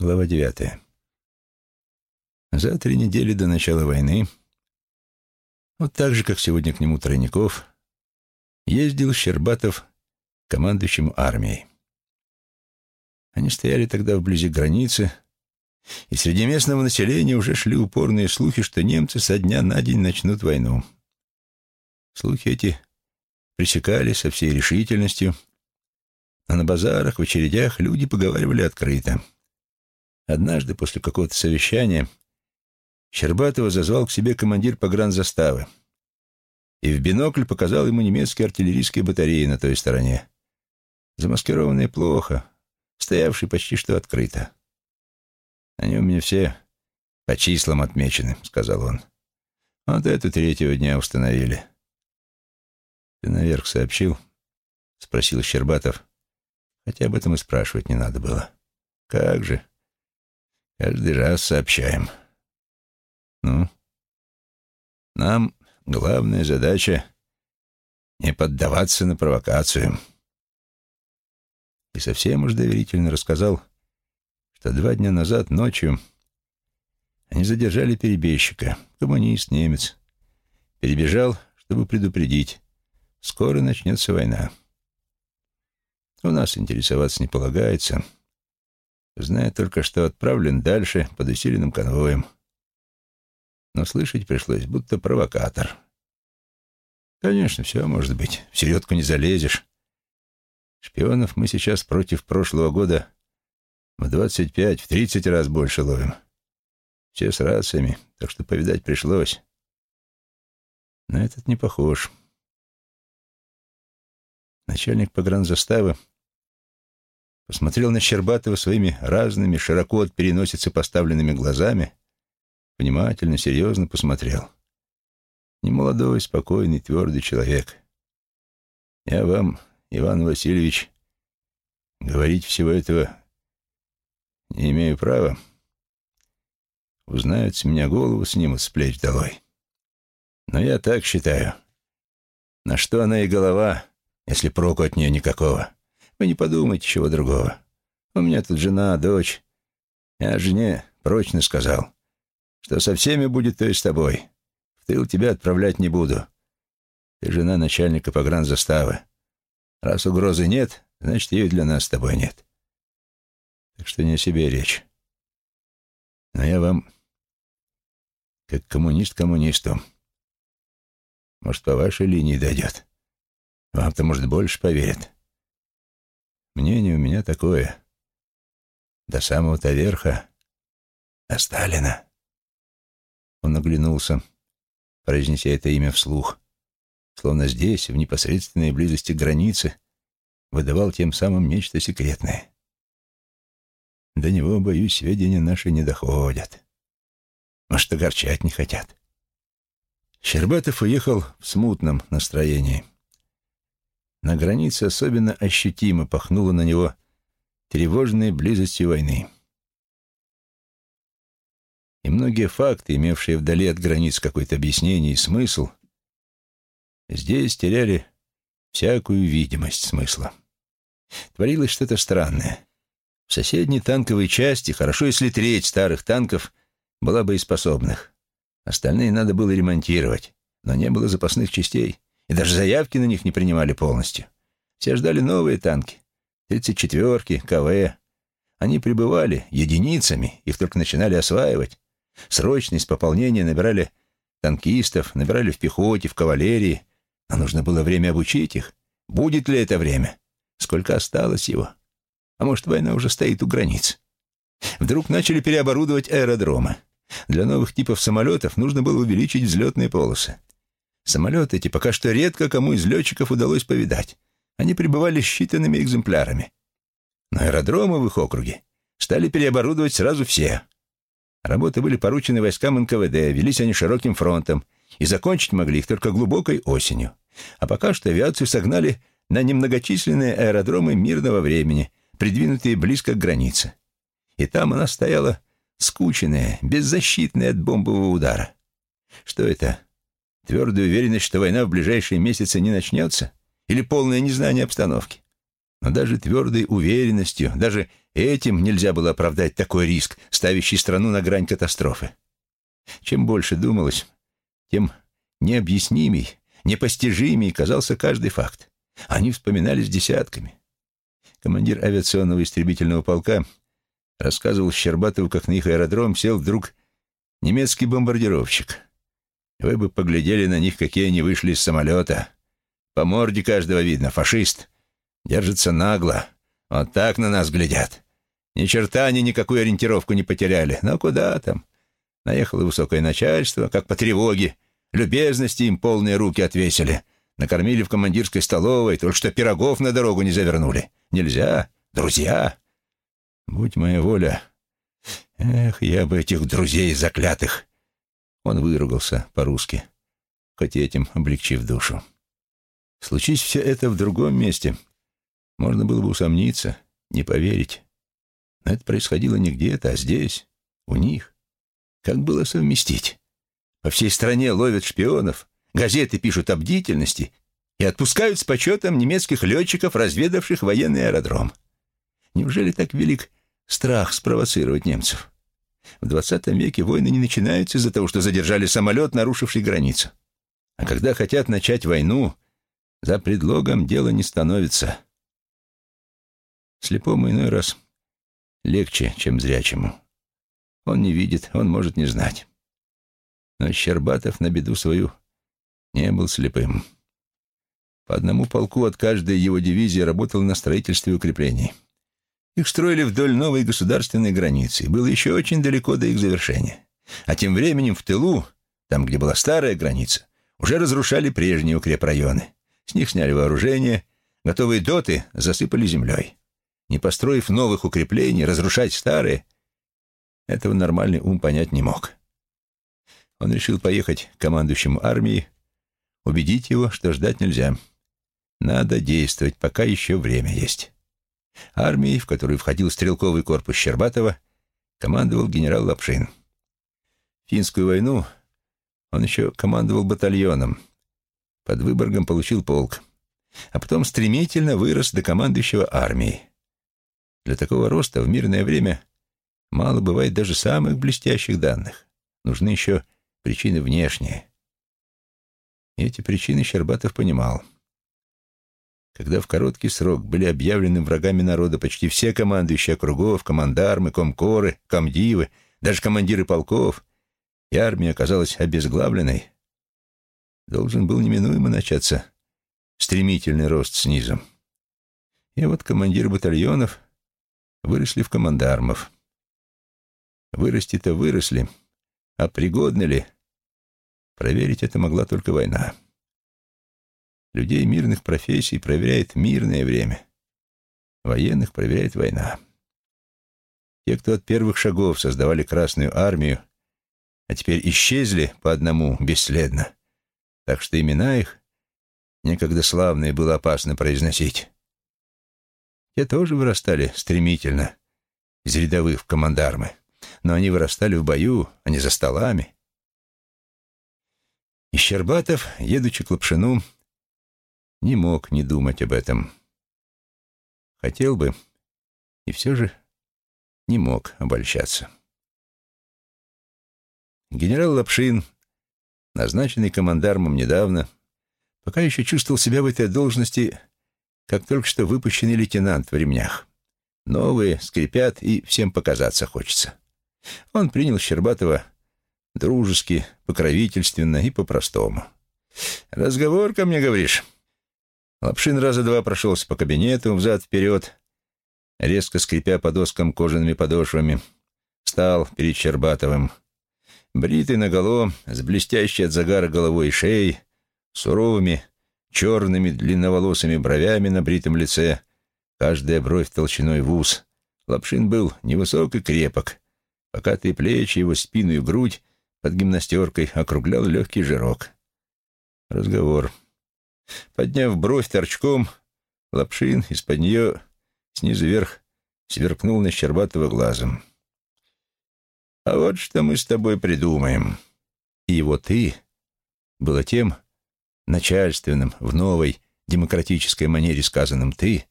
Глава девятая. За три недели до начала войны, вот так же, как сегодня к нему Тройников, ездил Щербатов командующим армией. Они стояли тогда вблизи границы, и среди местного населения уже шли упорные слухи, что немцы со дня на день начнут войну. Слухи эти пресекали со всей решительностью, а на базарах, в очередях люди поговаривали открыто — Однажды, после какого-то совещания, Щербатова зазвал к себе командир погранзаставы и в бинокль показал ему немецкие артиллерийские батареи на той стороне, замаскированные плохо, стоявшие почти что открыто. «Они у меня все по числам отмечены», — сказал он. «Вот эту третьего дня установили». «Ты наверх сообщил?» — спросил Щербатов. Хотя об этом и спрашивать не надо было. «Как же?» Каждый раз сообщаем. Ну, нам главная задача — не поддаваться на провокацию. И совсем уж доверительно рассказал, что два дня назад ночью они задержали перебежчика, коммунист, немец. Перебежал, чтобы предупредить. Скоро начнется война. У нас интересоваться не полагается — зная только, что отправлен дальше под усиленным конвоем. Но слышать пришлось, будто провокатор. Конечно, все может быть. В середку не залезешь. Шпионов мы сейчас против прошлого года в двадцать пять, в тридцать раз больше ловим. Все с рациями, так что повидать пришлось. Но этот не похож. Начальник погранзаставы посмотрел на Щербатова своими разными, широко от переносицы поставленными глазами, внимательно, серьезно посмотрел. Немолодой, спокойный, твердый человек. Я вам, Иван Васильевич, говорить всего этого не имею права. Узнают с меня голову, снимут с плеч долой. Но я так считаю. На что она и голова, если проку от нее никакого? Вы не подумайте чего другого. У меня тут жена, дочь. Я жене прочно сказал, что со всеми будет то и с тобой. В тыл тебя отправлять не буду. Ты жена начальника погранзаставы. Раз угрозы нет, значит, ее для нас с тобой нет. Так что не о себе речь. Но я вам, как коммунист коммунисту, может, по вашей линии дойдет. Вам-то, может, больше поверят. Мнение у меня такое. До самого-то верха. А Сталина. Он оглянулся, произнеся это имя вслух, словно здесь, в непосредственной близости границы, выдавал тем самым нечто секретное. До него, боюсь, сведения наши не доходят. Может, огорчать не хотят. Щербатов уехал в смутном настроении. На границе особенно ощутимо пахнуло на него тревожной близостью войны. И многие факты, имевшие вдали от границ какое-то объяснение и смысл, здесь теряли всякую видимость смысла. Творилось что-то странное. В соседней танковой части, хорошо если треть старых танков была боеспособных. Остальные надо было ремонтировать, но не было запасных частей и даже заявки на них не принимали полностью. Все ждали новые танки, 34-ки, КВ. Они прибывали единицами, их только начинали осваивать. Срочность пополнения набирали танкистов, набирали в пехоте, в кавалерии. А нужно было время обучить их. Будет ли это время? Сколько осталось его? А может, война уже стоит у границ? Вдруг начали переоборудовать аэродромы. Для новых типов самолетов нужно было увеличить взлетные полосы. Самолеты эти пока что редко кому из летчиков удалось повидать. Они прибывали считанными экземплярами. Но аэродромы в их округе стали переоборудовать сразу все. Работы были поручены войскам НКВД, велись они широким фронтом, и закончить могли их только глубокой осенью. А пока что авиацию согнали на немногочисленные аэродромы мирного времени, придвинутые близко к границе. И там она стояла скученная, беззащитная от бомбового удара. Что это? Твердая уверенность, что война в ближайшие месяцы не начнется? Или полное незнание обстановки? Но даже твердой уверенностью, даже этим нельзя было оправдать такой риск, ставящий страну на грань катастрофы. Чем больше думалось, тем необъяснимей, непостижимей казался каждый факт. Они вспоминались десятками. Командир авиационного истребительного полка рассказывал Щербатову, как на их аэродром сел вдруг немецкий бомбардировщик. Вы бы поглядели на них, какие они вышли из самолета. По морде каждого видно, фашист. Держится нагло. Вот так на нас глядят. Ни черта они никакую ориентировку не потеряли. Но куда там? Наехало высокое начальство, как по тревоге. Любезности им полные руки отвесили. Накормили в командирской столовой, только что пирогов на дорогу не завернули. Нельзя, друзья. Будь моя воля. Эх, я бы этих друзей заклятых. Он выругался по-русски, хоть этим облегчив душу. Случись все это в другом месте, можно было бы усомниться, не поверить. Но это происходило не где-то, а здесь, у них. Как было совместить? По всей стране ловят шпионов, газеты пишут о бдительности и отпускают с почетом немецких летчиков, разведавших военный аэродром. Неужели так велик страх спровоцировать немцев? В двадцатом веке войны не начинаются из-за того, что задержали самолет, нарушивший границу. А когда хотят начать войну, за предлогом дело не становится. Слепому иной раз легче, чем зрячему. Он не видит, он может не знать. Но Щербатов на беду свою не был слепым. По одному полку от каждой его дивизии работал на строительстве укреплений. Их строили вдоль новой государственной границы, и было еще очень далеко до их завершения. А тем временем в тылу, там, где была старая граница, уже разрушали прежние укрепрайоны. С них сняли вооружение, готовые доты засыпали землей. Не построив новых укреплений, разрушать старые, этого нормальный ум понять не мог. Он решил поехать к командующему армии, убедить его, что ждать нельзя. Надо действовать, пока еще время есть. Армией, в которую входил стрелковый корпус Щербатова, командовал генерал Лапшин. Финскую войну он еще командовал батальоном. Под Выборгом получил полк. А потом стремительно вырос до командующего армией. Для такого роста в мирное время мало бывает даже самых блестящих данных. Нужны еще причины внешние. И эти причины Щербатов понимал — когда в короткий срок были объявлены врагами народа почти все командующие округов, командармы, комкоры, комдивы, даже командиры полков, и армия оказалась обезглавленной, должен был неминуемо начаться стремительный рост снизу. И вот командиры батальонов выросли в командармов. Вырасти-то выросли, а пригодны ли? Проверить это могла только война. Людей мирных профессий проверяет мирное время. Военных проверяет война. Те, кто от первых шагов создавали Красную Армию, а теперь исчезли по одному бесследно, так что имена их некогда славные было опасно произносить. Те тоже вырастали стремительно из рядовых в командармы, но они вырастали в бою, а не за столами. И Щербатов, едучи к Лапшину, не мог не думать об этом. Хотел бы, и все же не мог обольщаться. Генерал Лапшин, назначенный командармом недавно, пока еще чувствовал себя в этой должности, как только что выпущенный лейтенант в ремнях. Новые, скрипят, и всем показаться хочется. Он принял Щербатова дружески, покровительственно и по-простому. «Разговор ко мне, говоришь?» Лапшин раза два прошелся по кабинету, взад-вперед, резко скрипя по доскам кожаными подошвами, встал перед Щербатовым. Бритый наголо, с блестящей от загара головой и шеей, суровыми, черными длинноволосыми бровями на бритом лице, каждая бровь толщиной в ус. Лапшин был невысок и крепок. Покатые плечи, его спину и грудь под гимнастеркой округлял легкий жирок. Разговор. Подняв бровь торчком, Лапшин из-под нее снизу вверх сверкнул на Щербатова глазом. «А вот что мы с тобой придумаем». И его «ты» было тем начальственным, в новой демократической манере сказанным «ты»,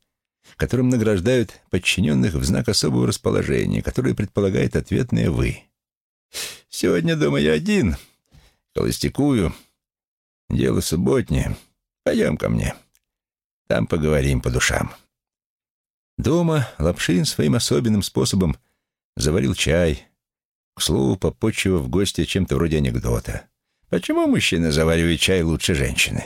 которым награждают подчиненных в знак особого расположения, которое предполагает ответное «вы». Сегодня дома я один, холостякую, дело субботнее. Пойдем ко мне, там поговорим по душам. Дома Лапшин своим особенным способом заварил чай, к слову, попотчевав гостя чем-то вроде анекдота. Почему мужчина заваривает чай лучше женщины?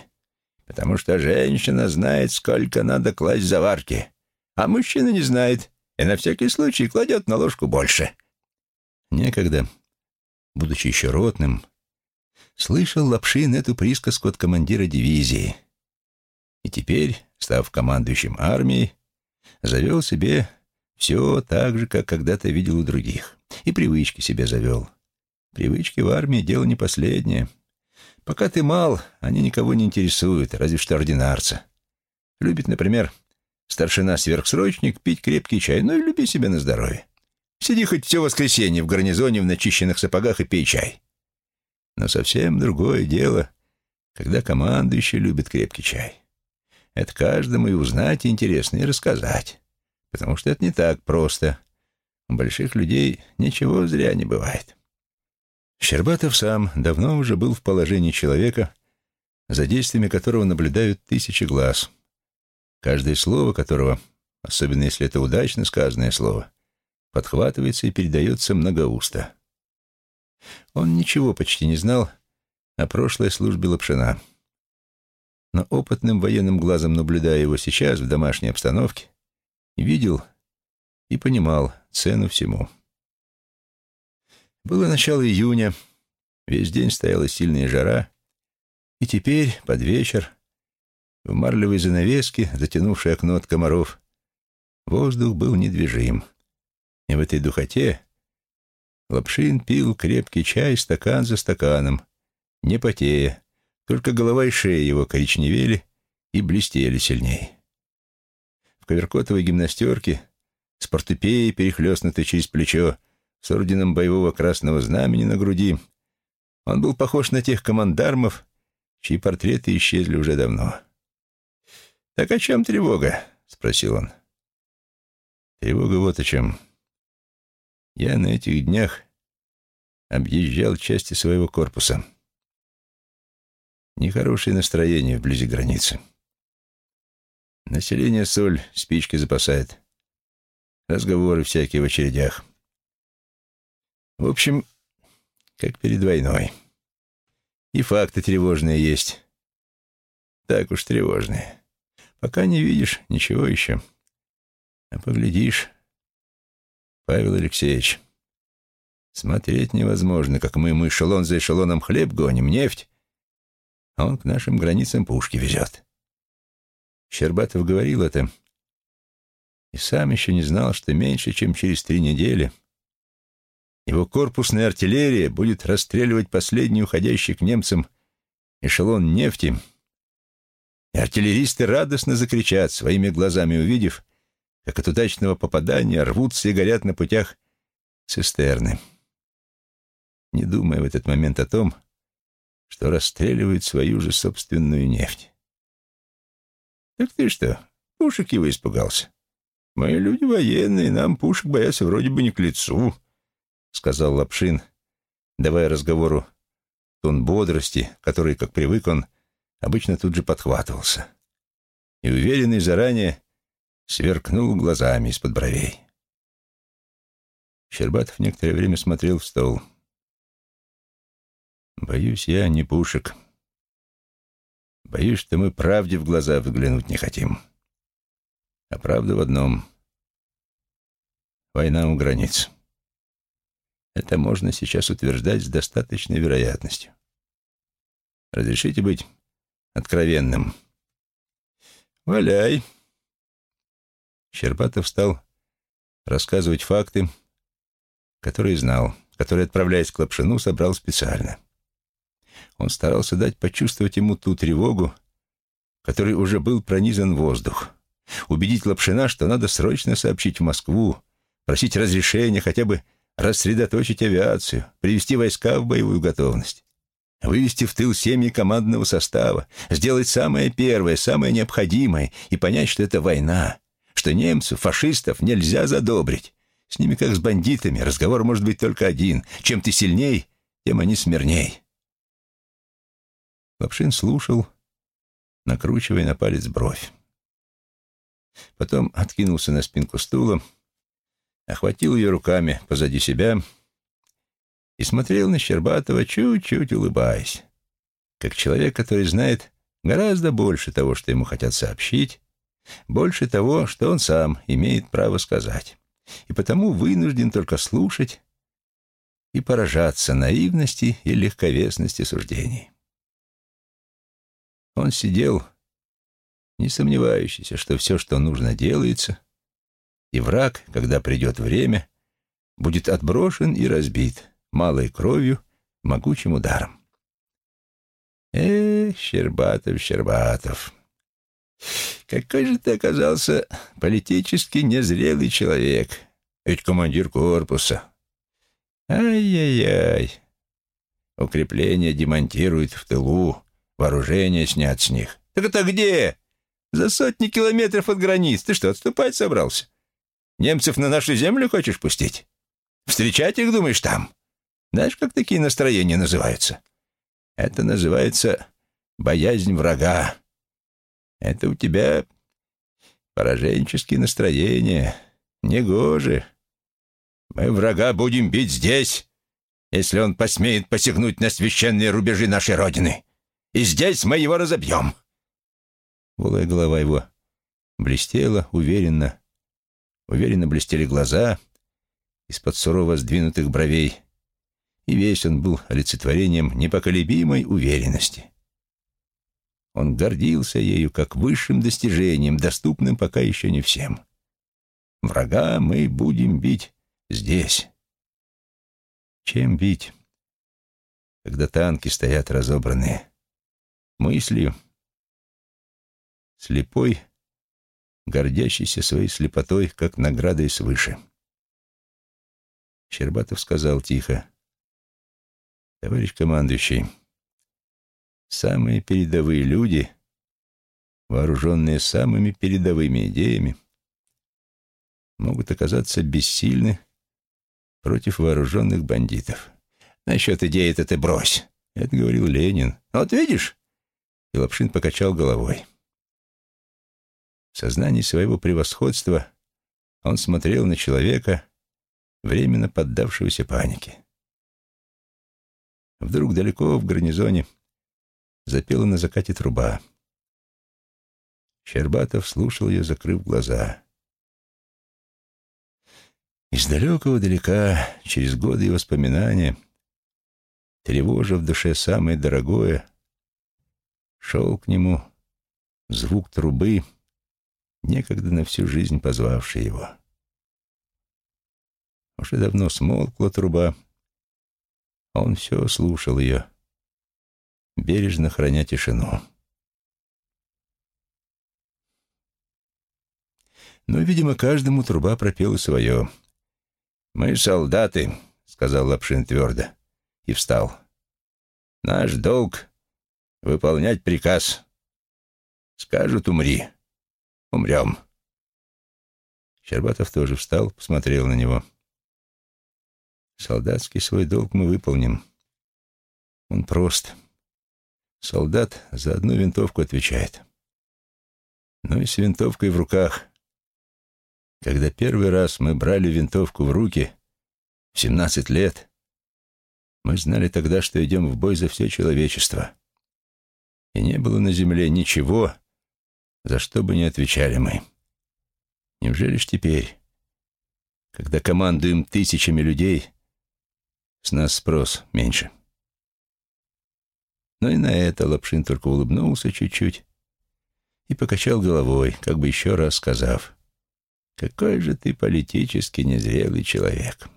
Потому что женщина знает, сколько надо класть заварки, а мужчина не знает и на всякий случай кладет на ложку больше. Некогда, будучи еще ротным, слышал Лапшин эту присказку от командира дивизии. И теперь, став командующим армией, завел себе все так же, как когда-то видел у других. И привычки себе завел. Привычки в армии — дело не последнее — Пока ты мал, они никого не интересуют, разве что ординарца. Любит, например, старшина-сверхсрочник пить крепкий чай, ну и люби себя на здоровье. Сиди хоть все воскресенье в гарнизоне в начищенных сапогах и пей чай. Но совсем другое дело, когда командующий любит крепкий чай. Это каждому и узнать интересно, и рассказать. Потому что это не так просто. У больших людей ничего зря не бывает. Щербатов сам давно уже был в положении человека, за действиями которого наблюдают тысячи глаз, каждое слово которого, особенно если это удачно сказанное слово, подхватывается и передается многоусто. Он ничего почти не знал о прошлой службе Лапшина. Но опытным военным глазом, наблюдая его сейчас в домашней обстановке, видел и понимал цену всему. Было начало июня, весь день стояла сильная жара, и теперь, под вечер, в марлевой занавеске, затянувшей окно от комаров, воздух был недвижим. И в этой духоте Лапшин пил крепкий чай стакан за стаканом, не потея, только голова и шея его коричневели и блестели сильней. В коверкотовой гимнастерке, с портупеей, перехлестнутой через плечо, с орденом боевого красного знамени на груди. Он был похож на тех командармов, чьи портреты исчезли уже давно. «Так о чем тревога?» — спросил он. «Тревога вот о чем. Я на этих днях объезжал части своего корпуса. Нехорошее настроение вблизи границы. Население соль, спички запасает. Разговоры всякие в очередях. В общем, как перед войной. И факты тревожные есть. Так уж тревожные. Пока не видишь, ничего еще. А поглядишь, Павел Алексеевич, смотреть невозможно, как мы ему эшелон за эшелоном хлеб гоним, нефть, он к нашим границам пушки везет. Щербатов говорил это и сам еще не знал, что меньше, чем через три недели его корпусная артиллерия будет расстреливать последний уходящий к немцам эшелон нефти, и артиллеристы радостно закричат, своими глазами увидев, как от удачного попадания рвутся и горят на путях цистерны. Не думая в этот момент о том, что расстреливают свою же собственную нефть. «Так ты что, пушек его испугался? Мы люди военные, нам пушек боятся вроде бы не к лицу», — сказал Лапшин, давая разговору тон бодрости, который, как привык он, обычно тут же подхватывался. И, уверенный заранее, сверкнул глазами из-под бровей. Щербатов некоторое время смотрел в стол. «Боюсь я не пушек. Боюсь, что мы правде в глаза взглянуть не хотим. А правда в одном — война у границ». Это можно сейчас утверждать с достаточной вероятностью. Разрешите быть откровенным? Валяй. Щербатов стал рассказывать факты, которые знал, которые, отправляясь к Лапшину, собрал специально. Он старался дать почувствовать ему ту тревогу, которой уже был пронизан воздух, убедить Лапшина, что надо срочно сообщить в Москву, просить разрешения хотя бы рассредоточить авиацию, привести войска в боевую готовность, вывести в тыл семьи командного состава, сделать самое первое, самое необходимое и понять, что это война, что немцев, фашистов нельзя задобрить. С ними, как с бандитами, разговор может быть только один. Чем ты сильней, тем они смирней. Лапшин слушал, накручивая на палец бровь. Потом откинулся на спинку стула, охватил ее руками позади себя и смотрел на Щербатова, чуть-чуть улыбаясь, как человек, который знает гораздо больше того, что ему хотят сообщить, больше того, что он сам имеет право сказать, и потому вынужден только слушать и поражаться наивности и легковесности суждений. Он сидел, не сомневающийся, что все, что нужно, делается, и враг, когда придет время, будет отброшен и разбит малой кровью, могучим ударом. Эх, Щербатов, Щербатов, какой же ты оказался политически незрелый человек, ведь командир корпуса. Ай-яй-яй. Укрепления демонтируют в тылу, вооружение снят с них. Так это где? За сотни километров от границ. Ты что, отступать собрался? Немцев на нашу землю хочешь пустить? Встречать их, думаешь, там? Знаешь, как такие настроения называются? Это называется боязнь врага. Это у тебя пораженческие настроения. Негоже. Мы врага будем бить здесь, если он посмеет посягнуть на священные рубежи нашей Родины. И здесь мы его разобьем. Голая голова его блестела уверенно. Уверенно блестели глаза из-под сурово сдвинутых бровей и весь он был олицетворением непоколебимой уверенности. Он гордился ею как высшим достижением, доступным пока еще не всем. Врага мы будем бить здесь. Чем бить, когда танки стоят разобранные? Мыслью. Слепой, гордящийся своей слепотой, как наградой свыше. Щербатов сказал тихо. Товарищ командующий, самые передовые люди, вооруженные самыми передовыми идеями, могут оказаться бессильны против вооруженных бандитов. Насчет идеи это ты брось. Это говорил Ленин. Вот видишь? И Лапшин покачал головой. В сознании своего превосходства он смотрел на человека, временно поддавшегося панике. Вдруг далеко в гарнизоне запела на закате труба. Щербатов слушал ее, закрыв глаза. Из далекого далека, через годы и воспоминания, тревожа в душе самое дорогое, шел к нему звук трубы, некогда на всю жизнь позвавший его. Уже давно смолкла труба, он все слушал ее, бережно храня тишину. Но, видимо, каждому труба пропела свое. «Мы солдаты», — сказал Лапшин твердо, и встал. «Наш долг — выполнять приказ. Скажут, умри. Умрем». Щербатов тоже встал, посмотрел на него. Солдатский свой долг мы выполним. Он прост. Солдат за одну винтовку отвечает. Ну и с винтовкой в руках. Когда первый раз мы брали винтовку в руки, в семнадцать лет, мы знали тогда, что идем в бой за все человечество. И не было на земле ничего, за что бы не отвечали мы. Неужели ж теперь, когда командуем тысячами людей, с нас спрос меньше. Но и на это Лапшин только улыбнулся чуть-чуть и покачал головой, как бы еще раз сказав, «Какой же ты политически незрелый человек».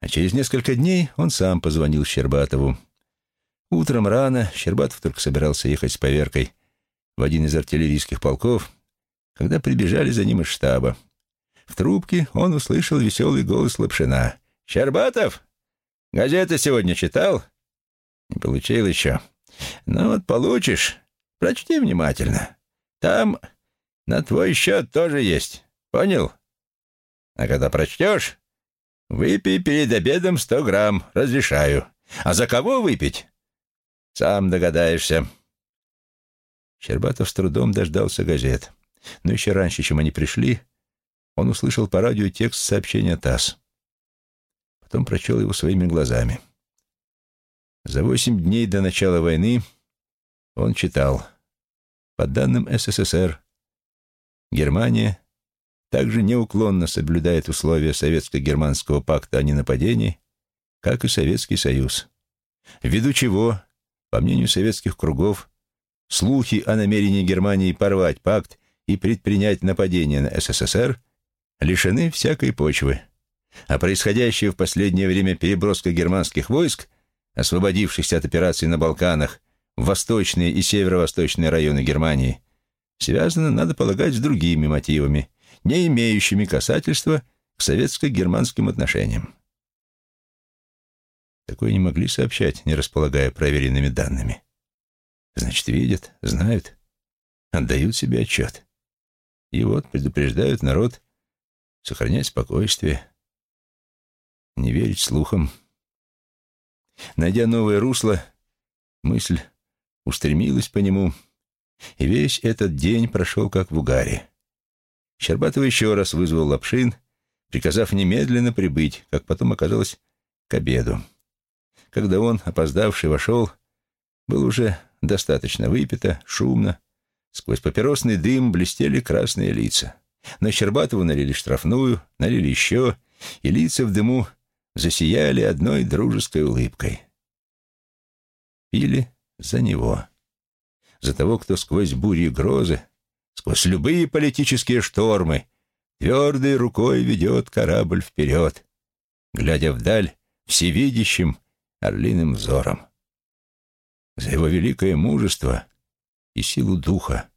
А через несколько дней он сам позвонил Щербатову. Утром рано Щербатов только собирался ехать с поверкой в один из артиллерийских полков, когда прибежали за ним из штаба. В трубке он услышал веселый голос Лапшина. «Щербатов? Газеты сегодня читал?» «Не получил еще. Ну вот получишь. Прочти внимательно. Там На твой счет тоже есть. Понял? А когда прочтешь, выпей перед обедом сто грамм. Разрешаю. А за кого выпить? Сам догадаешься. Щербатов с трудом дождался газет. Но еще раньше, чем они пришли, он услышал по радио текст сообщения ТАСС. Потом прочел его своими глазами. За восемь дней до начала войны он читал. По данным СССР, Германия также неуклонно соблюдает условия Советско-Германского пакта о ненападении, как и Советский Союз. Ввиду чего, по мнению советских кругов, слухи о намерении Германии порвать пакт и предпринять нападение на СССР лишены всякой почвы, а происходящая в последнее время переброска германских войск, освободившихся от операций на Балканах, в восточные и северо-восточные районы Германии, связана, надо полагать, с другими мотивами, не имеющими касательства к советско-германским отношениям. Такое не могли сообщать, не располагая проверенными данными. Значит, видят, знают, отдают себе отчет. И вот предупреждают народ сохранять спокойствие, не верить слухам. Найдя новое русло, мысль устремилась по нему, и весь этот день прошел как в угаре. Щербатова еще раз вызвал Лапшин, приказав немедленно прибыть, как потом оказалось, к обеду. Когда он, опоздавший, вошел, было уже достаточно выпито, шумно. Сквозь папиросный дым блестели красные лица. На Щербатову налили штрафную, налили еще, и лица в дыму засияли одной дружеской улыбкой. Пили за него. За того, кто сквозь бури и грозы, сквозь любые политические штормы, твердой рукой ведет корабль вперед, глядя вдаль всевидящим орлиным взором. За его великое мужество и силу духа,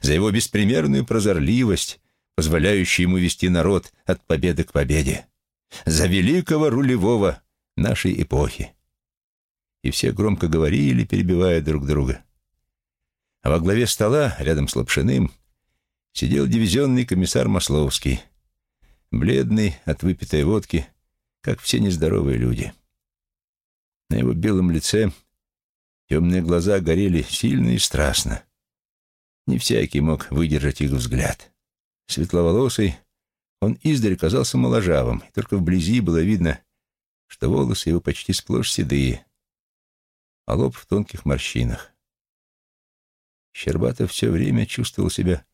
за его беспримерную прозорливость, позволяющую ему вести народ от победы к победе, за великого рулевого нашей эпохи. И все громко говорили, перебивая друг друга. А во главе стола, рядом с Лапшиным, сидел дивизионный комиссар Масловский, бледный от выпитой водки, как все нездоровые люди. На его белом лице темные глаза горели сильно и страстно. Не всякий мог выдержать их взгляд. Светловолосый, он издаль казался моложавым, и только вблизи было видно, что волосы его почти сплошь седые, а лоб в тонких морщинах. Щербатов все время чувствовал себя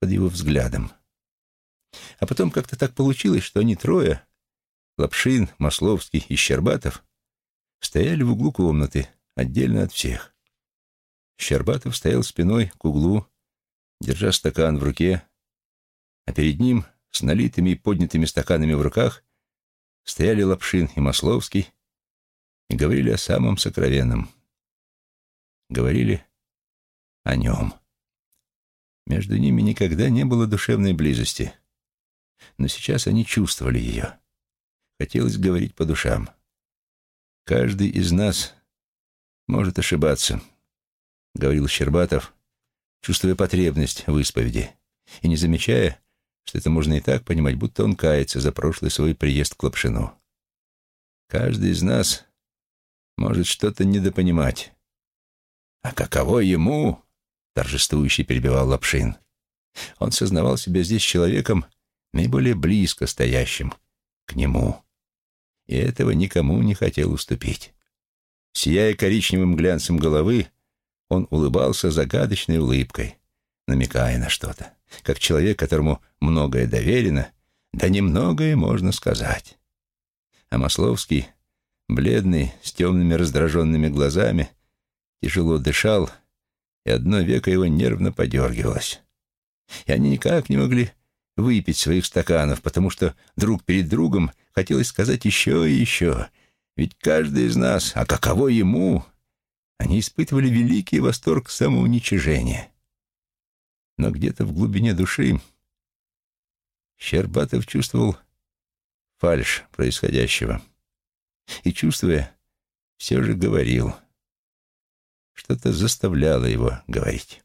под его взглядом. А потом как-то так получилось, что они трое, Лапшин, Масловский и Щербатов, стояли в углу комнаты, отдельно от всех. Щербатов стоял спиной к углу, держа стакан в руке, а перед ним, с налитыми и поднятыми стаканами в руках, стояли Лапшин и Масловский и говорили о самом сокровенном. Говорили о нем. Между ними никогда не было душевной близости, но сейчас они чувствовали ее. Хотелось говорить по душам. Каждый из нас может ошибаться, — говорил Щербатов, чувствуя потребность в исповеди и не замечая, что это можно и так понимать, будто он кается за прошлый свой приезд к Лапшину. Каждый из нас может что-то недопонимать. А каково ему, торжествующий перебивал Лапшин, он сознавал себя здесь человеком, наиболее близко стоящим к нему. И этого никому не хотел уступить. Сияя коричневым глянцем головы, он улыбался загадочной улыбкой, намекая на что-то, как человек, которому многое доверено, да немногое можно сказать. А Масловский, бледный, с темными раздраженными глазами, тяжело дышал, и одно веко его нервно подергивалось. И они никак не могли выпить своих стаканов, потому что друг перед другом хотелось сказать еще и еще. Ведь каждый из нас, а каково ему, они испытывали великий восторг самоуничижения. Но где-то в глубине души Щербатов чувствовал фальшь происходящего. И, чувствуя, все же говорил. Что-то заставляло его говорить.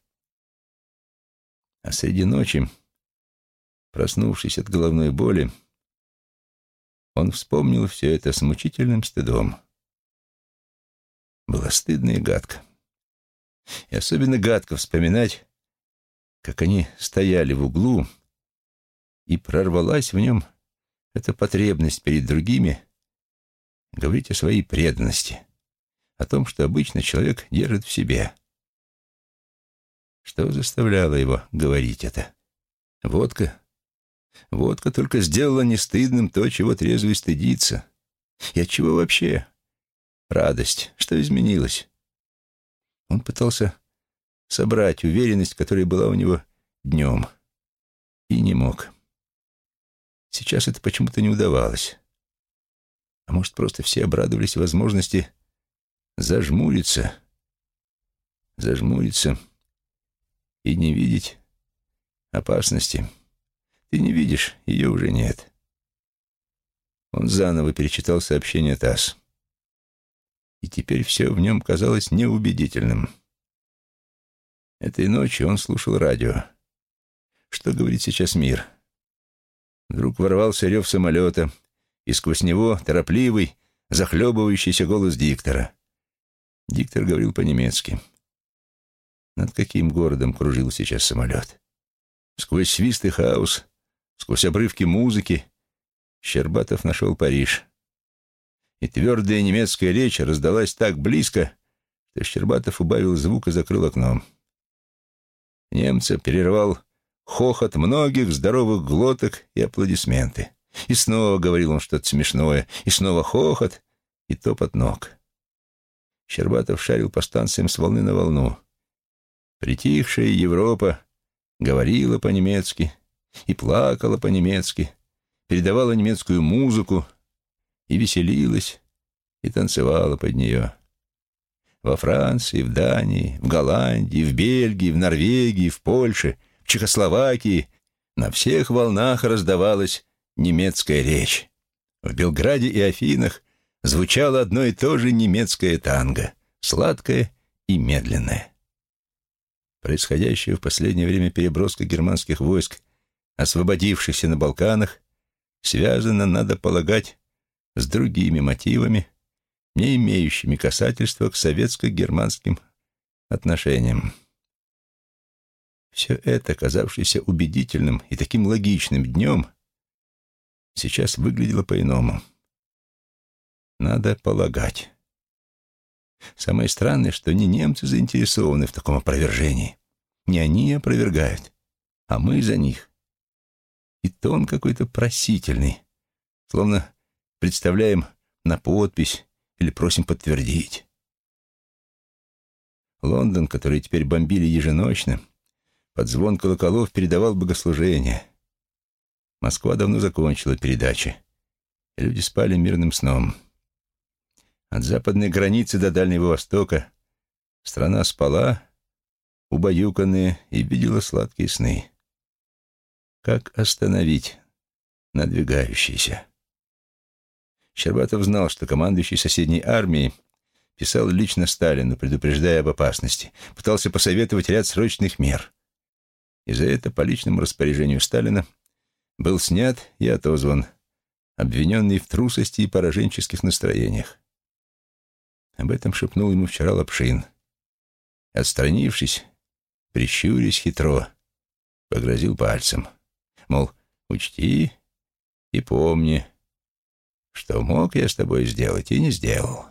А среди ночи, проснувшись от головной боли, он вспомнил все это с мучительным стыдом. Было стыдно и гадко. И особенно гадко вспоминать, как они стояли в углу, и прорвалась в нем эта потребность перед другими говорить о своей преданности, о том, что обычно человек держит в себе. Что заставляло его говорить это? Водка. Водка только сделала нестыдным то, чего трезвый стыдится. И чего вообще? Радость. Что изменилось? Он пытался собрать уверенность, которая была у него днем, и не мог. Сейчас это почему-то не удавалось. А может, просто все обрадовались возможности зажмуриться, зажмуриться и не видеть опасности. Ты не видишь, ее уже нет. Он заново перечитал сообщение ТАСС. И теперь все в нем казалось неубедительным. Этой ночью он слушал радио. Что говорит сейчас мир? Вдруг ворвался рев самолета, и сквозь него торопливый, захлебывающийся голос диктора. Диктор говорил по-немецки. Над каким городом кружил сейчас самолет? Сквозь свист и хаос, сквозь обрывки музыки, Щербатов нашел Париж. И твердая немецкая речь раздалась так близко, что Щербатов убавил звук и закрыл окном. Немца перервал хохот многих здоровых глоток и аплодисменты. И снова говорил он что-то смешное, и снова хохот и топот ног. Щербатов шарил по станциям с волны на волну. Притихшая Европа говорила по-немецки и плакала по-немецки, передавала немецкую музыку и веселилась и танцевала под нее. Во Франции, в Дании, в Голландии, в Бельгии, в Норвегии, в Польше, в Чехословакии на всех волнах раздавалась немецкая речь. В Белграде и Афинах звучало одно и то же немецкое танго, сладкое и медленное. Происходящая в последнее время переброска германских войск, освободившихся на Балканах, связана, надо полагать, с другими мотивами, не имеющими касательства к советско-германским отношениям. Все это, казавшееся убедительным и таким логичным днем, сейчас выглядело по-иному. Надо полагать. Самое странное, что не немцы заинтересованы в таком опровержении. Не они опровергают, а мы за них. И тон какой-то просительный, словно представляем на подпись или просим подтвердить. Лондон, который теперь бомбили еженочно, под звон колоколов передавал богослужение. Москва давно закончила передачи. Люди спали мирным сном. От западной границы до Дальнего Востока страна спала, убаюканная, и видела сладкие сны. Как остановить надвигающийся? Щербатов знал, что командующий соседней армией писал лично Сталину, предупреждая об опасности, пытался посоветовать ряд срочных мер. И за это по личному распоряжению Сталина был снят и отозван, обвиненный в трусости и пораженческих настроениях. Об этом шепнул ему вчера Лапшин. Отстранившись, прищурясь хитро, погрозил пальцем. Мол, учти и помни, что мог я с тобой сделать и не сделал.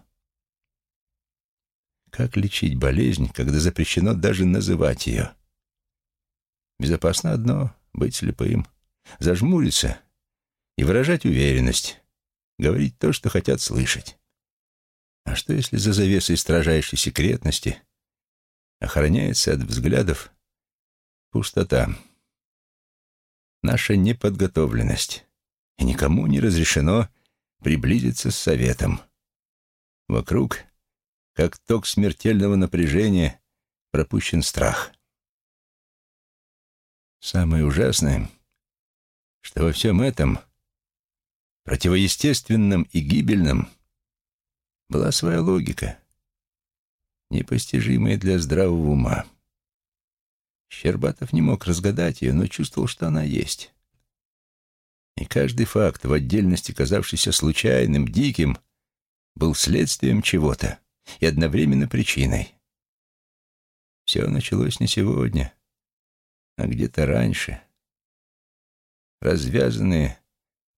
Как лечить болезнь, когда запрещено даже называть ее? Безопасно одно — быть слепым, зажмуриться и выражать уверенность, говорить то, что хотят слышать. А что, если за завесой строжайшей секретности охраняется от взглядов пустота, наша неподготовленность, и никому не разрешено приблизиться с советом. Вокруг, как ток смертельного напряжения, пропущен страх. Самое ужасное, что во всем этом, противоестественном и гибельном, была своя логика, непостижимая для здравого ума. Щербатов не мог разгадать ее, но чувствовал, что она есть. И каждый факт, в отдельности казавшийся случайным, диким, был следствием чего-то и одновременно причиной. Все началось не сегодня, а где-то раньше. Развязанные,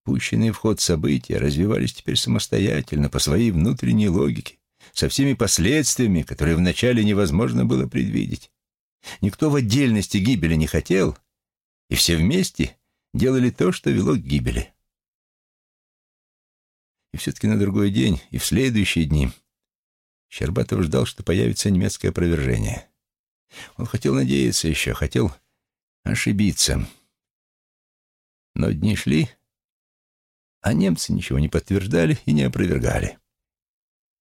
пущенные в ход события развивались теперь самостоятельно, по своей внутренней логике, со всеми последствиями, которые вначале невозможно было предвидеть. Никто в отдельности гибели не хотел, и все вместе делали то, что вело к гибели. И все-таки на другой день и в следующие дни Щербатов ждал, что появится немецкое опровержение. Он хотел надеяться еще, хотел ошибиться. Но дни шли, а немцы ничего не подтверждали и не опровергали.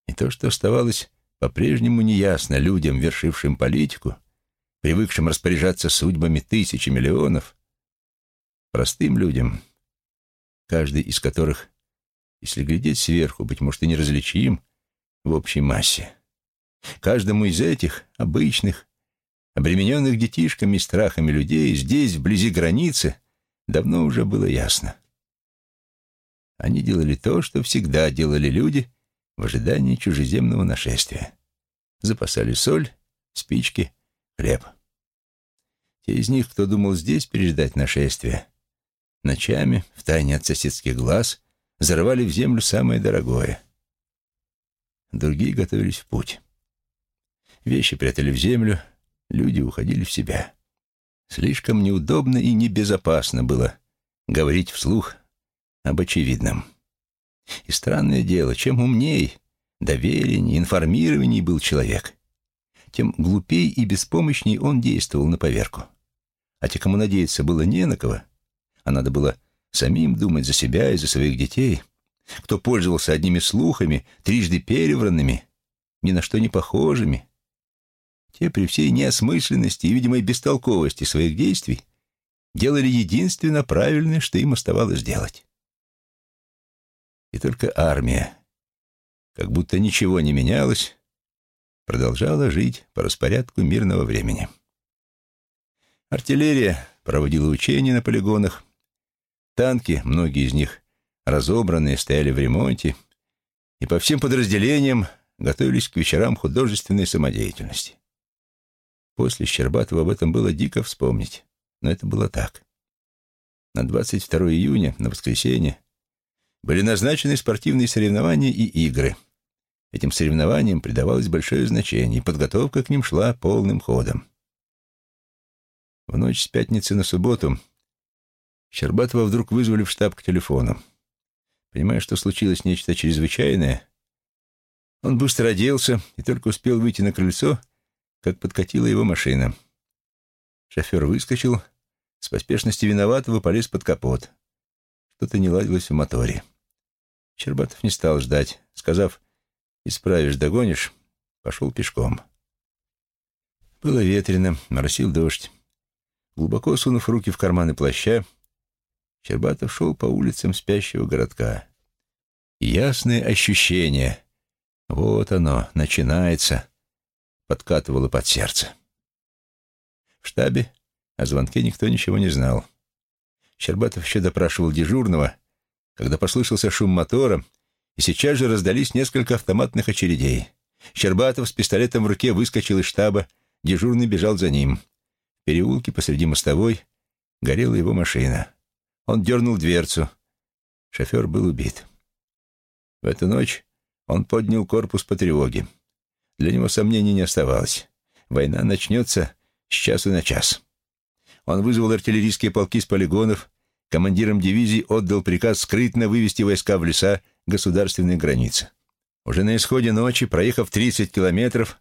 И то, что оставалось по-прежнему неясно людям, вершившим политику, привыкшим распоряжаться судьбами тысячи миллионов, простым людям, каждый из которых, если глядеть сверху, быть может, и неразличим в общей массе. Каждому из этих обычных, обремененных детишками и страхами людей здесь, вблизи границы, давно уже было ясно. Они делали то, что всегда делали люди в ожидании чужеземного нашествия. Запасали соль, спички, хлеб. Те из них, кто думал здесь переждать нашествие, Ночами, в тайне от соседских глаз, зарывали в землю самое дорогое. Другие готовились в путь. Вещи прятали в землю, люди уходили в себя. Слишком неудобно и небезопасно было говорить вслух об очевидном. И странное дело, чем умней, доверенней, информированней был человек, тем глупей и беспомощней он действовал на поверку. А те, кому надеяться было не на кого, а надо было самим думать за себя и за своих детей, кто пользовался одними слухами, трижды перевранными, ни на что не похожими. Те при всей неосмысленности и видимой бестолковости своих действий делали единственно правильное, что им оставалось делать. И только армия, как будто ничего не менялось, продолжала жить по распорядку мирного времени. Артиллерия проводила учения на полигонах, Танки, многие из них разобранные, стояли в ремонте, и по всем подразделениям готовились к вечерам художественной самодеятельности. После Щербатова об этом было дико вспомнить, но это было так. На 22 июня, на воскресенье, были назначены спортивные соревнования и игры. Этим соревнованиям придавалось большое значение, и подготовка к ним шла полным ходом. В ночь с пятницы на субботу Щербатова вдруг вызвали в штаб к телефону. Понимая, что случилось нечто чрезвычайное, он быстро оделся и только успел выйти на крыльцо, как подкатила его машина. Шофер выскочил, с поспешности виноватого полез под капот. Что-то не ладилось в моторе. Щербатов не стал ждать. Сказав «Исправишь, догонишь», пошел пешком. Было ветрено, моросил дождь. Глубоко сунув руки в карманы плаща, Щербатов шел по улицам спящего городка. ясное ощущение, вот оно, начинается, подкатывало под сердце. В штабе о звонке никто ничего не знал. Щербатов еще допрашивал дежурного, когда послышался шум мотора, и сейчас же раздались несколько автоматных очередей. Щербатов с пистолетом в руке выскочил из штаба, дежурный бежал за ним. В переулке посреди мостовой горела его машина. Он дернул дверцу. Шофер был убит. В эту ночь он поднял корпус по тревоге. Для него сомнений не оставалось. Война начнется с часу на час. Он вызвал артиллерийские полки с полигонов, командиром дивизии отдал приказ скрытно вывести войска в леса государственной границы. Уже на исходе ночи, проехав 30 километров,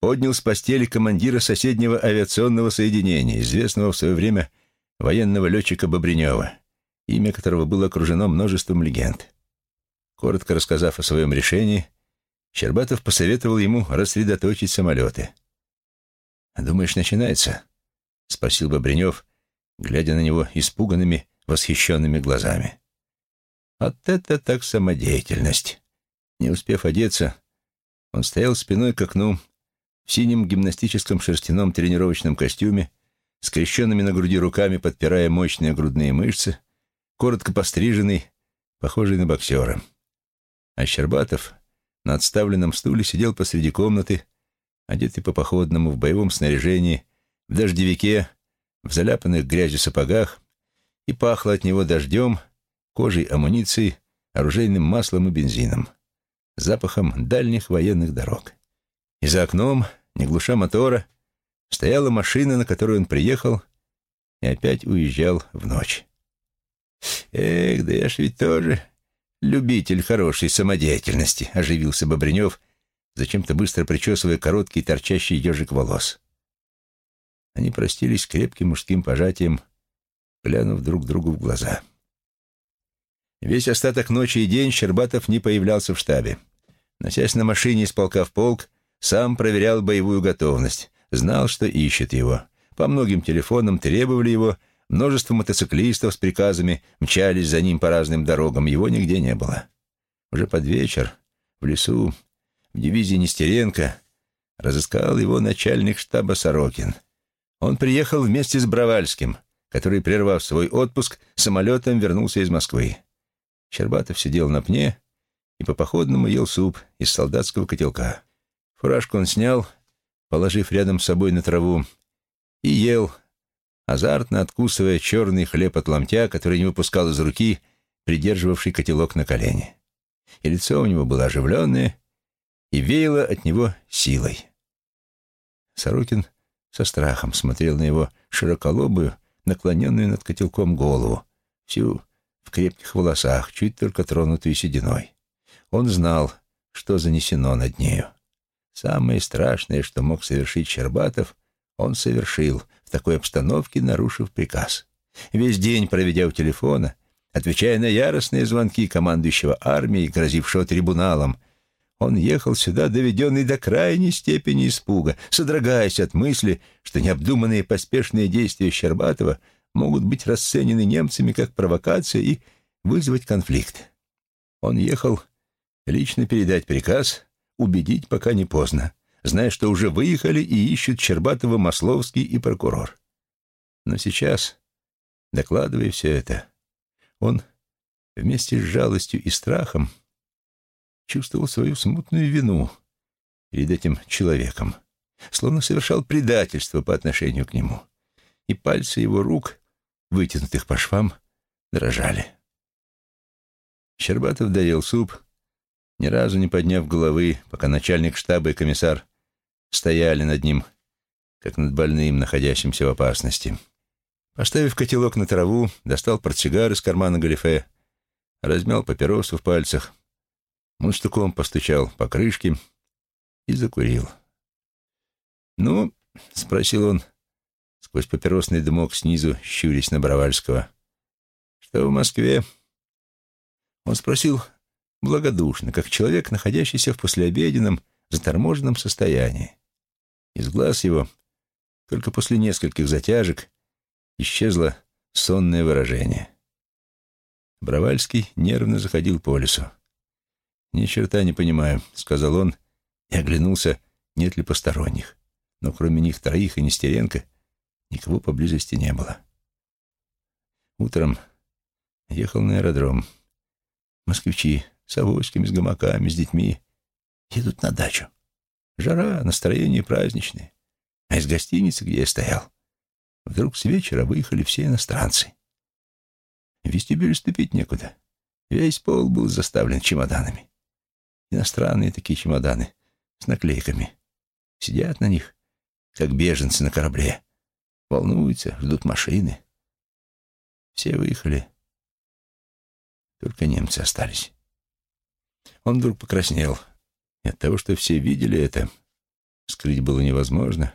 поднял с постели командира соседнего авиационного соединения, известного в свое время военного летчика Бобринева имя которого было окружено множеством легенд. Коротко рассказав о своем решении, Щербатов посоветовал ему рассредоточить самолеты. «Думаешь, начинается?» — спросил Бобренев, глядя на него испуганными, восхищенными глазами. «Вот это так самодеятельность!» Не успев одеться, он стоял спиной к окну в синем гимнастическом шерстяном тренировочном костюме скрещенными на груди руками подпирая мощные грудные мышцы, коротко постриженный, похожий на боксера. А Щербатов на отставленном стуле сидел посреди комнаты, одетый по походному в боевом снаряжении, в дождевике, в заляпанных грязью сапогах, и пахло от него дождем, кожей амуницией, оружейным маслом и бензином, запахом дальних военных дорог. И за окном, не глуша мотора, стояла машина, на которой он приехал, и опять уезжал в ночь. «Эх, да я ж ведь тоже любитель хорошей самодеятельности», — оживился Бобренев, зачем-то быстро причесывая короткий торчащий ежик волос. Они простились крепким мужским пожатием, глянув друг другу в глаза. Весь остаток ночи и день Щербатов не появлялся в штабе. Носясь на машине из полка в полк, сам проверял боевую готовность, знал, что ищет его. По многим телефонам требовали его, множество мотоциклистов с приказами мчались за ним по разным дорогам, его нигде не было. Уже под вечер, в лесу, в дивизии Нестеренко, разыскал его начальник штаба Сорокин. Он приехал вместе с Бравальским, который, прервав свой отпуск, самолетом вернулся из Москвы. Щербатов сидел на пне и по походному ел суп из солдатского котелка. Фуражку он снял, положив рядом с собой на траву, и ел, азартно откусывая черный хлеб от ломтя, который не выпускал из руки, придерживавший котелок на колени. И лицо у него было оживленное, и веяло от него силой. Сорокин со страхом смотрел на его широколобую, наклоненную над котелком голову, всю в крепких волосах, чуть только тронутую сединой. Он знал, что занесено над нею. Самое страшное, что мог совершить Щербатов, он совершил, в такой обстановке нарушив приказ. Весь день проведя у телефона, отвечая на яростные звонки командующего армией, грозившего трибуналом, он ехал сюда, доведенный до крайней степени испуга, содрогаясь от мысли, что необдуманные поспешные действия Щербатова могут быть расценены немцами как провокация и вызвать конфликт. Он ехал лично передать приказ, убедить, пока не поздно, зная, что уже выехали и ищут Щербатова Масловский и прокурор. Но сейчас, докладывая все это, он вместе с жалостью и страхом чувствовал свою смутную вину перед этим человеком, словно совершал предательство по отношению к нему, и пальцы его рук вытянутых по швам, дрожали. Щербатов доел суп, ни разу не подняв головы, пока начальник штаба и комиссар стояли над ним, как над больным, находящимся в опасности. Поставив котелок на траву, достал портсигар из кармана галифе, размял папиросу в пальцах, мундштуком постучал по крышке и закурил. «Ну?» — спросил он, сквозь папиросный дымок снизу, щурясь на Бровальского. «Что в Москве?» Он спросил благодушно, как человек, находящийся в послеобеденном, заторможенном состоянии. Из глаз его, только после нескольких затяжек, исчезло сонное выражение. Бровальский нервно заходил по лесу. «Ни черта не понимаю», — сказал он и оглянулся, нет ли посторонних. Но кроме них троих и Нестеренко Никого поблизости не было. Утром ехал на аэродром. Москвичи с авоськами, с гамаками, с детьми едут на дачу. Жара, настроение праздничное. А из гостиницы, где я стоял, вдруг с вечера выехали все иностранцы. В вестибюль ступить некуда. Весь пол был заставлен чемоданами. Иностранные такие чемоданы с наклейками. Сидят на них, как беженцы на корабле. Волнуются, ждут машины. Все выехали. Только немцы остались. Он вдруг покраснел. И от того, что все видели это, скрыть было невозможно.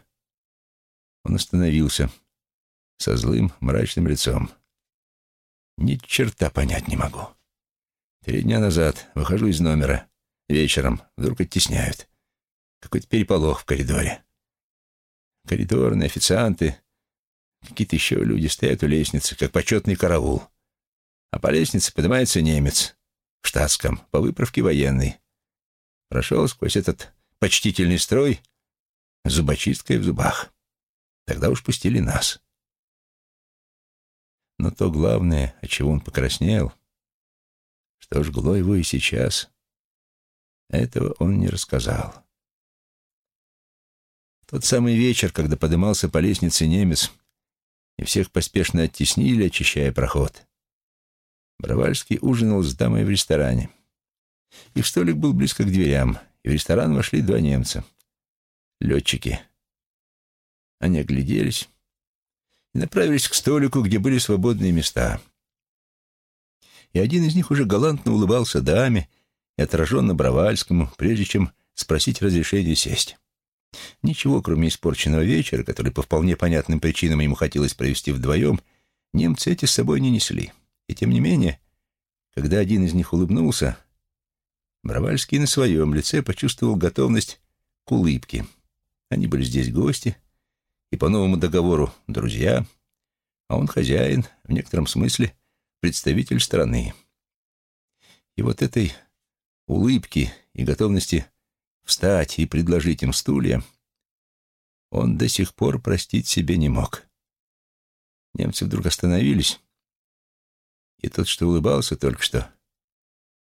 Он остановился со злым, мрачным лицом. Ни черта понять не могу. Три дня назад выхожу из номера. Вечером вдруг оттесняют. Какой-то переполох в коридоре. Коридорные официанты, Какие-то еще люди стоят у лестницы, как почетный караул. А по лестнице поднимается немец штатском, по выправке военный. Прошел сквозь этот почтительный строй зубочисткой в зубах. Тогда уж пустили нас. Но то главное, от чего он покраснел, что жгло его и сейчас, этого он не рассказал. Тот самый вечер, когда подымался по лестнице немец, и всех поспешно оттеснили, очищая проход. Бравальский ужинал с дамой в ресторане. Их столик был близко к дверям, и в ресторан вошли два немца. Летчики. Они огляделись и направились к столику, где были свободные места. И один из них уже галантно улыбался даме и отраженно Бравальскому, прежде чем спросить разрешения сесть. Ничего, кроме испорченного вечера, который по вполне понятным причинам ему хотелось провести вдвоем, немцы эти с собой не несли. И тем не менее, когда один из них улыбнулся, Бравальский на своем лице почувствовал готовность к улыбке. Они были здесь гости и по новому договору друзья, а он хозяин, в некотором смысле представитель страны. И вот этой улыбки и готовности встать и предложить им стулья, он до сих пор простить себе не мог. Немцы вдруг остановились, и тот, что улыбался только что,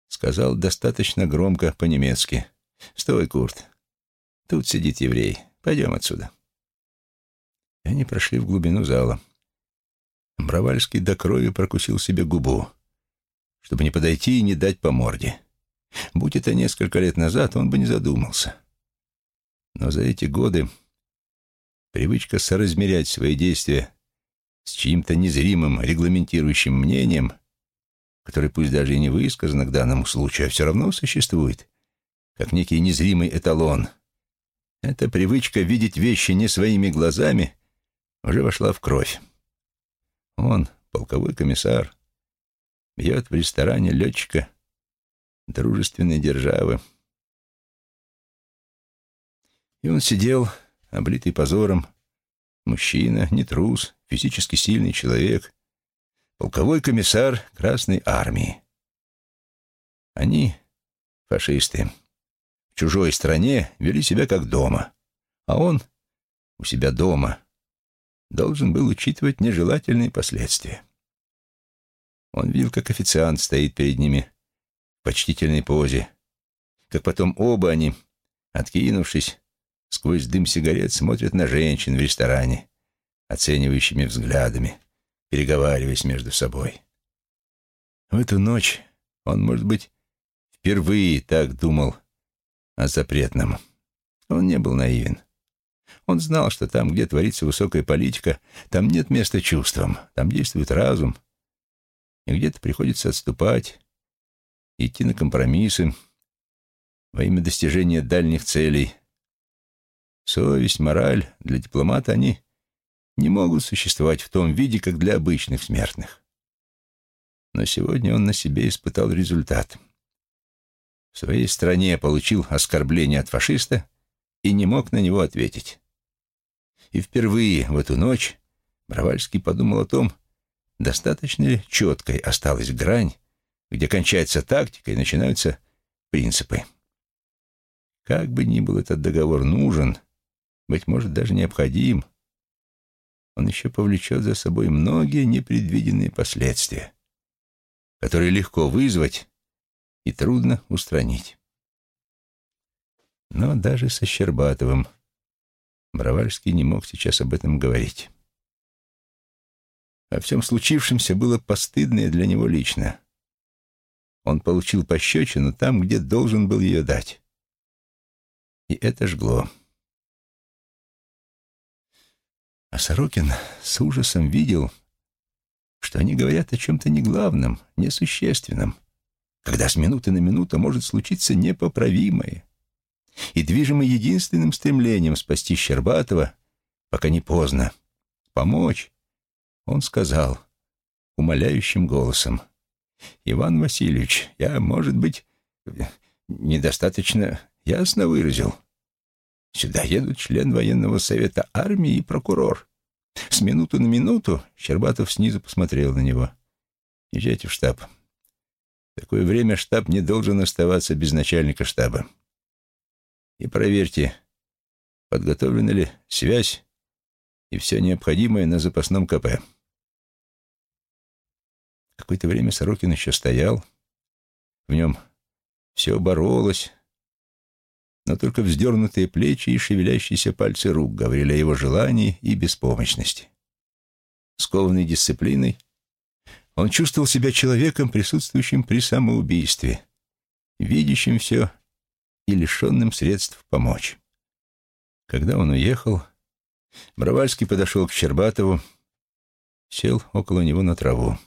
сказал достаточно громко по-немецки. «Стой, Курт, тут сидит еврей, пойдем отсюда». И они прошли в глубину зала. Бравальский до крови прокусил себе губу, чтобы не подойти и не дать по морде. Будь это несколько лет назад, он бы не задумался. Но за эти годы привычка соразмерять свои действия с чьим-то незримым регламентирующим мнением, которое пусть даже и не высказано к данному случаю, а все равно существует, как некий незримый эталон. Эта привычка видеть вещи не своими глазами уже вошла в кровь. Он, полковой комиссар, бьет в ресторане летчика дружественной державы. И он сидел, облитый позором, мужчина, не трус, физически сильный человек, полковой комиссар Красной Армии. Они, фашисты, в чужой стране вели себя как дома, а он у себя дома должен был учитывать нежелательные последствия. Он видел, как официант стоит перед ними в почтительной позе, как потом оба они, откинувшись, сквозь дым сигарет смотрят на женщин в ресторане, оценивающими взглядами, переговариваясь между собой. В эту ночь он, может быть, впервые так думал о запретном. Он не был наивен. Он знал, что там, где творится высокая политика, там нет места чувствам, там действует разум. И где-то приходится отступать, идти на компромиссы во имя достижения дальних целей. Совесть, мораль для дипломата они не могут существовать в том виде, как для обычных смертных. Но сегодня он на себе испытал результат. В своей стране получил оскорбление от фашиста и не мог на него ответить. И впервые в эту ночь Бравальский подумал о том, достаточно ли четкой осталась грань где кончается тактика и начинаются принципы. Как бы ни был этот договор нужен, быть может, даже необходим, он еще повлечет за собой многие непредвиденные последствия, которые легко вызвать и трудно устранить. Но даже со Щербатовым Бравальский не мог сейчас об этом говорить. О всем случившемся было постыдно для него лично он получил пощечину там, где должен был ее дать. И это жгло. А Сорокин с ужасом видел, что они говорят о чем-то неглавном, несущественном, когда с минуты на минуту может случиться непоправимое. И движимый единственным стремлением спасти Щербатова, пока не поздно, помочь, он сказал умоляющим голосом — Иван Васильевич, я, может быть, недостаточно ясно выразил. Сюда едут член военного совета армии и прокурор. С минуту на минуту Щербатов снизу посмотрел на него. Езжайте в штаб. В такое время штаб не должен оставаться без начальника штаба. И проверьте, подготовлена ли связь и все необходимое на запасном КП. Какое-то время Сорокин еще стоял. В нем все боролось, но только вздернутые плечи и шевелящиеся пальцы рук говорили о его желании и беспомощности. Скованный дисциплиной, он чувствовал себя человеком, присутствующим при самоубийстве, видящим все и лишенным средств помочь. Когда он уехал, Бровальский подошел к Щербатову, сел около него на траву.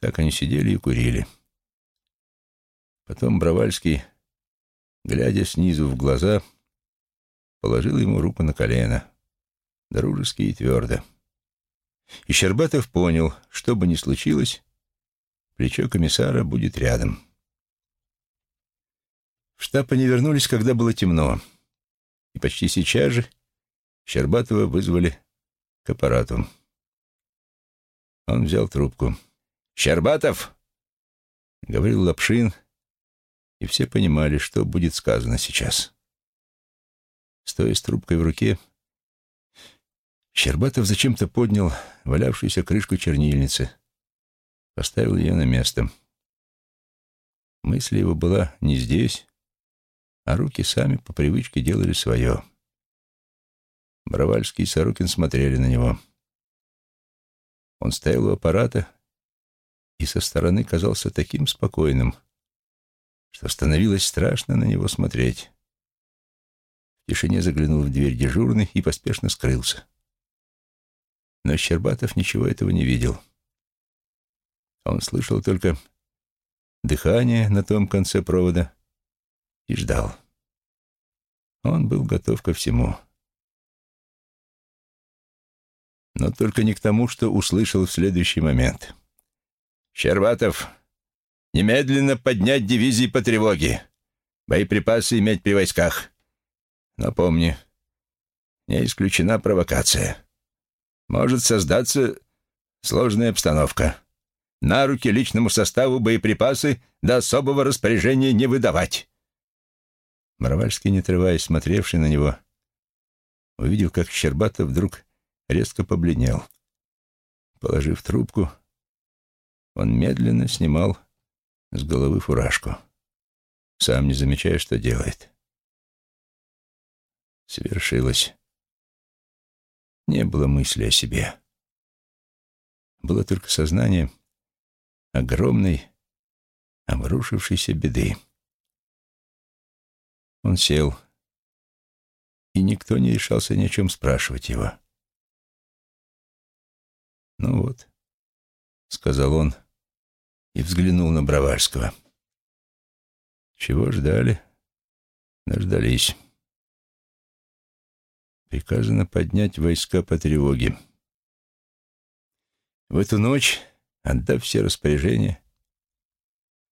Так они сидели и курили. Потом Бровальский, глядя снизу в глаза, положил ему руку на колено, дружески и твердо. И Щербатов понял, что бы ни случилось, плечо комиссара будет рядом. В штаб они вернулись, когда было темно, и почти сейчас же Щербатова вызвали к аппарату. Он взял трубку. «Щербатов!» — говорил Лапшин, и все понимали, что будет сказано сейчас. Стоя с трубкой в руке, Щербатов зачем-то поднял валявшуюся крышку чернильницы, поставил ее на место. Мысль его была не здесь, а руки сами по привычке делали свое. Бровальский и Сорокин смотрели на него. Он стоял у аппарата и со стороны казался таким спокойным, что становилось страшно на него смотреть. В тишине заглянул в дверь дежурный и поспешно скрылся. Но Щербатов ничего этого не видел. Он слышал только дыхание на том конце провода и ждал. Он был готов ко всему. но только не к тому, что услышал в следующий момент. «Щербатов, немедленно поднять дивизии по тревоге. Боеприпасы иметь при войсках. Но помни, не исключена провокация. Может создаться сложная обстановка. На руки личному составу боеприпасы до особого распоряжения не выдавать». Моровальский, не отрываясь, смотревший на него, увидел, как Щербатов вдруг резко побледнел. Положив трубку, он медленно снимал с головы фуражку, сам не замечая, что делает. Свершилось. Не было мысли о себе. Было только сознание огромной, обрушившейся беды. Он сел, и никто не решался ни о чем спрашивать его. «Ну вот», — сказал он и взглянул на Броварского. «Чего ждали? Дождались. Приказано поднять войска по тревоге. В эту ночь, отдав все распоряжения,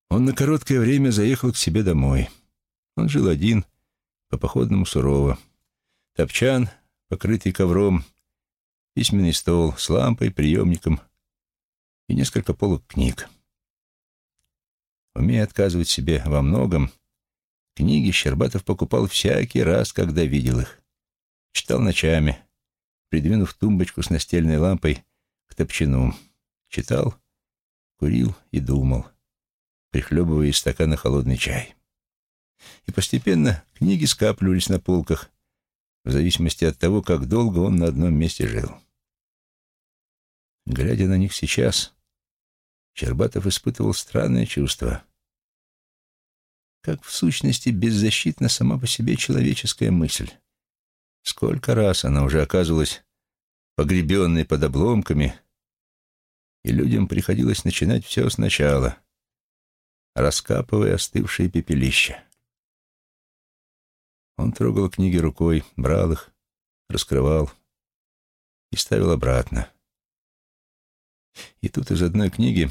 он на короткое время заехал к себе домой. Он жил один, по-походному сурово. Топчан, покрытый ковром, письменный стол с лампой, приемником и несколько полок книг. Умея отказывать себе во многом, книги Щербатов покупал всякий раз, когда видел их. Читал ночами, придвинув тумбочку с настельной лампой к топчину. Читал, курил и думал, прихлебывая из стакана холодный чай. И постепенно книги скапливались на полках, в зависимости от того, как долго он на одном месте жил. Глядя на них сейчас, Щербатов испытывал странное чувство. Как в сущности беззащитна сама по себе человеческая мысль. Сколько раз она уже оказывалась погребенной под обломками, и людям приходилось начинать все сначала, раскапывая остывшие пепелища. Он трогал книги рукой, брал их, раскрывал и ставил обратно. И тут из одной книги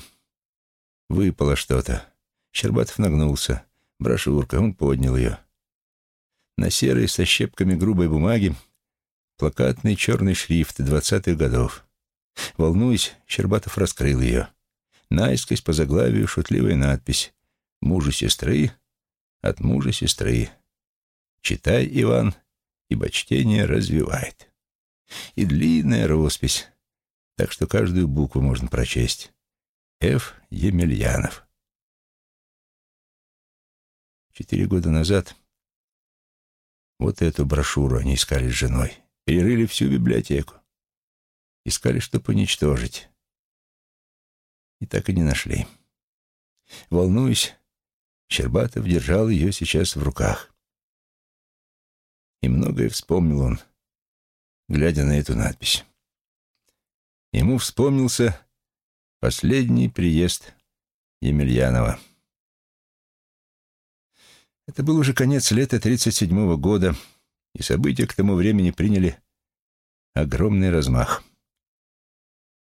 выпало что-то. Щербатов нагнулся. Брошюрка, он поднял ее. На серой со щепками грубой бумаги плакатный черный шрифт двадцатых годов. Волнуясь, Щербатов раскрыл ее. Наискось по заглавию шутливая надпись «Мужу сестры от мужа сестры». Читай, Иван, ибо чтение развивает. И длинная роспись, так что каждую букву можно прочесть. Ф. Емельянов. Четыре года назад вот эту брошюру они искали с женой. Перерыли всю библиотеку. Искали, чтобы уничтожить. И так и не нашли. Волнуюсь, Щербатов держал ее сейчас в руках. И многое вспомнил он, глядя на эту надпись. Ему вспомнился последний приезд Емельянова. Это был уже конец лета 37-го года, и события к тому времени приняли огромный размах.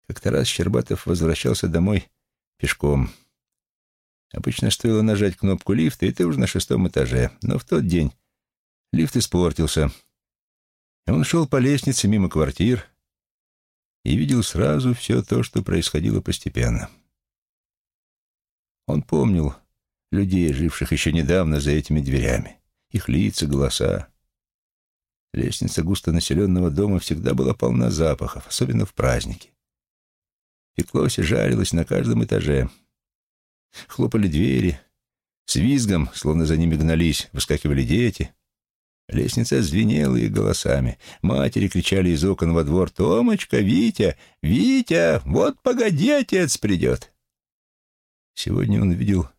Как-то раз Щербатов возвращался домой пешком. Обычно стоило нажать кнопку лифта, и ты уже на шестом этаже. Но в тот день лифт испортился. Он шел по лестнице мимо квартир и видел сразу все то, что происходило постепенно. Он помнил людей, живших еще недавно за этими дверями, их лица, голоса. Лестница густонаселенного дома всегда была полна запахов, особенно в праздники. Пеклось и жарилось на каждом этаже — Хлопали двери. С визгом, словно за ними гнались, выскакивали дети. Лестница звенела их голосами. Матери кричали из окон во двор «Томочка, Витя! Витя! Вот погоди, отец придет!» Сегодня он видел